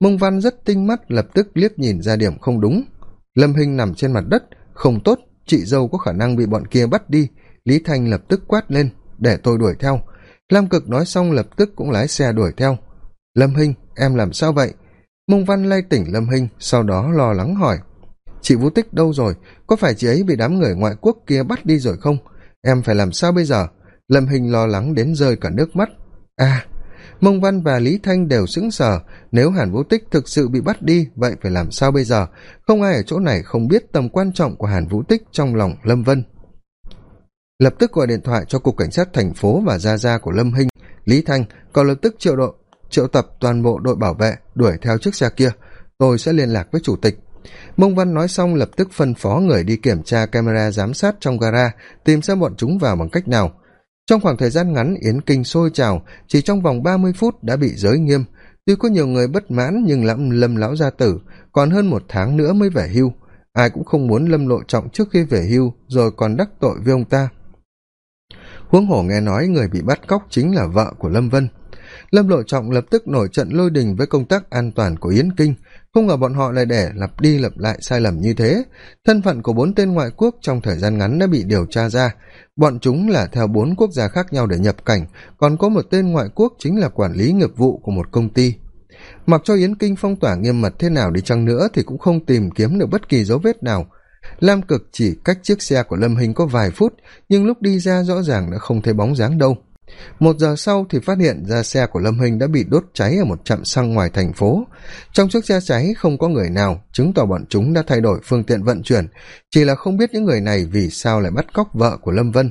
Mông văn rất tinh mắt, lập tức liếc nhìn ra điểm không đúng. Lâm hinh nằm trên mặt đất, không tốt chị dâu có khả năng bị bọn kia bắt đi. Lý thanh lập tức quát lên, để tôi đuổi theo. Lam cực nói xong lập tức cũng lái xe đuổi theo. Lâm hinh, em làm sao vậy? Mông văn lay tỉnh lâm hinh, sau đó lo lắng hỏi, chị vũ tích đâu rồi? Có phải chị ấy bị đám người ngoại quốc kia bắt đi rồi không? Em phải làm sao bây giờ? Lâm hinh lo lắng đến rơi cả nước mắt. À mông văn và lý thanh đều sững sờ. Nếu hàn vũ tích thực sự bị bắt đi, vậy phải làm sao bây giờ? Không ai ở chỗ này không biết tầm quan trọng của hàn vũ tích trong lòng lâm vân. Lập tức gọi điện thoại cho cục cảnh sát thành phố và gia gia của lâm hinh. Lý thanh còn lập tức triệu độ, triệu tập toàn bộ đội bảo vệ, đuổi theo chiếc xe kia. Tôi sẽ liên lạc với chủ tịch. Mông văn nói xong lập tức phân phó người đi kiểm tra camera giám sát trong gara, tìm xem bọn chúng vào bằng cách nào trong khoảng thời gian ngắn, yến kinh sôi trào, chỉ trong vòng ba mươi phút đã bị giới nghiêm. Tuy có nhiều người bất mãn, nhưng lẫm lâm lão gia tử, còn hơn một tháng nữa mới về hưu. Ai cũng không muốn lâm lộ trọng trước khi về hưu, rồi còn đắc tội với ông ta. Huống hổ nghe nói người bị bắt cóc chính là vợ của lâm vân. Lâm lộ trọng lập tức nổi trận lôi đình với công tác an toàn của yến kinh không ngờ bọn họ lại để lặp đi lặp lại sai lầm như thế. Thân phận của bốn tên ngoại quốc trong thời gian ngắn đã bị điều tra ra. Bọn chúng là theo bốn quốc gia khác nhau để nhập cảnh, còn có một tên ngoại quốc chính là quản lý nghiệp vụ của một công ty. Mặc cho yến kinh phong tỏa nghiêm mật thế nào đi chăng nữa thì cũng không tìm kiếm được bất kỳ dấu vết nào. Lam cực chỉ cách chiếc xe của lâm hình có vài phút, nhưng lúc đi ra rõ ràng đã không thấy bóng dáng đâu một giờ sau thì phát hiện ra xe của lâm hình đã bị đốt cháy ở một trạm xăng ngoài thành phố. Trong chiếc xe cháy không có người nào, chứng tỏ bọn chúng đã thay đổi phương tiện vận chuyển. Chỉ là không biết những người này vì sao lại bắt cóc vợ của lâm vân.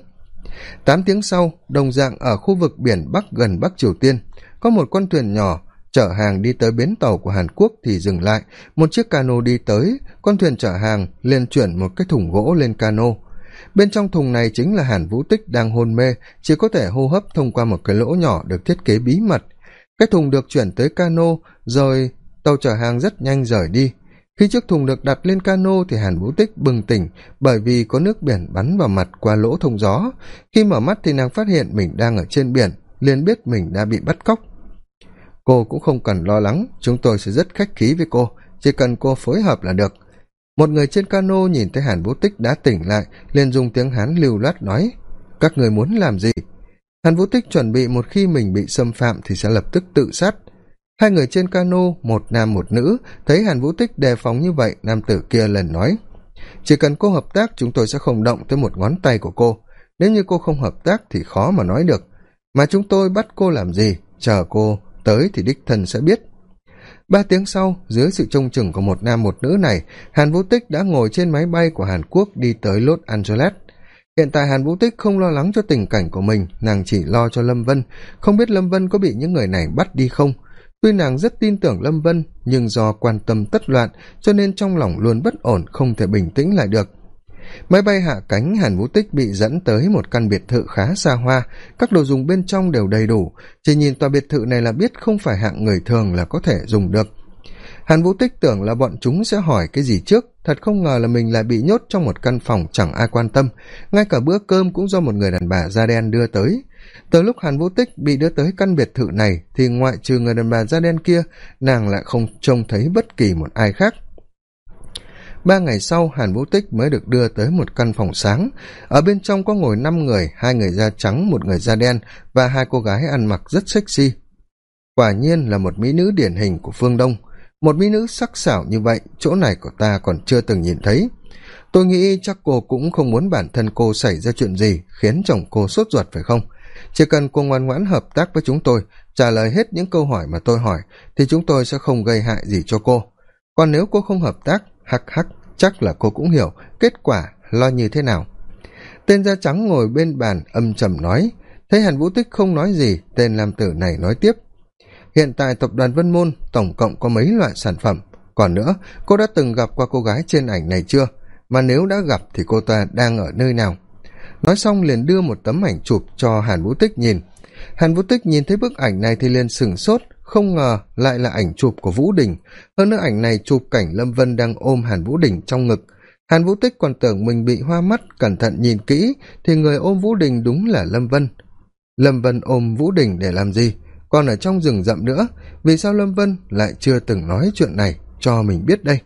Tám tiếng sau, đồng dạng ở khu vực biển bắc gần bắc triều tiên, có một con thuyền nhỏ chở hàng đi tới bến tàu của hàn quốc thì dừng lại. Một chiếc cano đi tới, con thuyền chở hàng liền chuyển một cái thùng gỗ lên cano bên trong thùng này chính là hàn vũ tích đang hôn mê, chỉ có thể hô hấp thông qua một cái lỗ nhỏ được thiết kế bí mật. Cái thùng được chuyển tới cano, rồi tàu chở hàng rất nhanh rời đi. Khi chiếc thùng được đặt lên cano thì hàn vũ tích bừng tỉnh bởi vì có nước biển bắn vào mặt qua lỗ thông gió. Khi mở mắt thì nàng phát hiện mình đang ở trên biển, liền biết mình đã bị bắt cóc. Cô cũng không cần lo lắng, chúng tôi sẽ rất khách khí với cô. Chỉ cần cô phối hợp là được một người trên cano nhìn thấy hàn vũ tích đã tỉnh lại, liền dùng tiếng hán lưu loát nói, các người muốn làm gì? Hàn vũ tích chuẩn bị một khi mình bị xâm phạm thì sẽ lập tức tự sát. Hai người trên cano, một nam một nữ, thấy hàn vũ tích đề phòng như vậy, nam tử kia lần nói, chỉ cần cô hợp tác, chúng tôi sẽ không động tới một ngón tay của cô. Nếu như cô không hợp tác thì khó mà nói được. Mà chúng tôi bắt cô làm gì? Chờ cô tới thì đích thân sẽ biết ba tiếng sau, dưới sự trông chừng của một nam một nữ này, hàn vũ tích đã ngồi trên máy bay của hàn quốc đi tới los angeles. Hiện tại hàn vũ tích không lo lắng cho tình cảnh của mình, nàng chỉ lo cho lâm vân. Không biết lâm vân có bị những người này bắt đi không? Tuy nàng rất tin tưởng lâm vân, nhưng do quan tâm tất loạn, cho nên trong lòng luôn bất ổn, không thể bình tĩnh lại được máy bay hạ cánh hàn vũ tích bị dẫn tới một căn biệt thự khá xa hoa. Các đồ dùng bên trong đều đầy đủ. Chỉ nhìn tòa biệt thự này là biết không phải hạng người thường là có thể dùng được. Hàn vũ tích tưởng là bọn chúng sẽ hỏi cái gì trước. Thật không ngờ là mình lại bị nhốt trong một căn phòng chẳng ai quan tâm. Ngay cả bữa cơm cũng do một người đàn bà da đen đưa tới. Từ lúc hàn vũ tích bị đưa tới căn biệt thự này, thì ngoại trừ người đàn bà da đen kia, nàng lại không trông thấy bất kỳ một ai khác ba ngày sau, hàn vũ tích mới được đưa tới một căn phòng sáng. Ở bên trong có ngồi năm người, hai người da trắng, một người da đen và hai cô gái ăn mặc rất sexy. Quả nhiên là một mỹ nữ điển hình của phương đông. Một mỹ nữ sắc sảo như vậy, chỗ này của ta còn chưa từng nhìn thấy. Tôi nghĩ chắc cô cũng không muốn bản thân cô xảy ra chuyện gì, khiến chồng cô sốt ruột phải không? Chỉ cần cô ngoan ngoãn hợp tác với chúng tôi, trả lời hết những câu hỏi mà tôi hỏi, thì chúng tôi sẽ không gây hại gì cho cô. Còn nếu cô không hợp tác hắc hắc, chắc là cô cũng hiểu kết quả lo như thế nào. Tên da trắng ngồi bên bàn âm trầm nói, thấy hàn vũ tích không nói gì, tên lam tử này nói tiếp. Hiện tại tập đoàn vân môn tổng cộng có mấy loại sản phẩm? Còn nữa, cô đã từng gặp qua cô gái trên ảnh này chưa? Mà nếu đã gặp thì cô ta đang ở nơi nào? Nói xong liền đưa một tấm ảnh chụp cho hàn vũ tích nhìn. Hàn vũ tích nhìn thấy bức ảnh này thì liền sửng sốt không ngờ lại là ảnh chụp của vũ đình. Hơn nữa ảnh này chụp cảnh lâm vân đang ôm hàn vũ đình trong ngực. Hàn vũ tích còn tưởng mình bị hoa mắt, cẩn thận nhìn kỹ, thì người ôm vũ đình đúng là lâm vân. Lâm vân ôm vũ đình để làm gì? Còn ở trong rừng rậm nữa. Vì sao lâm vân lại chưa từng nói chuyện này cho mình biết đây?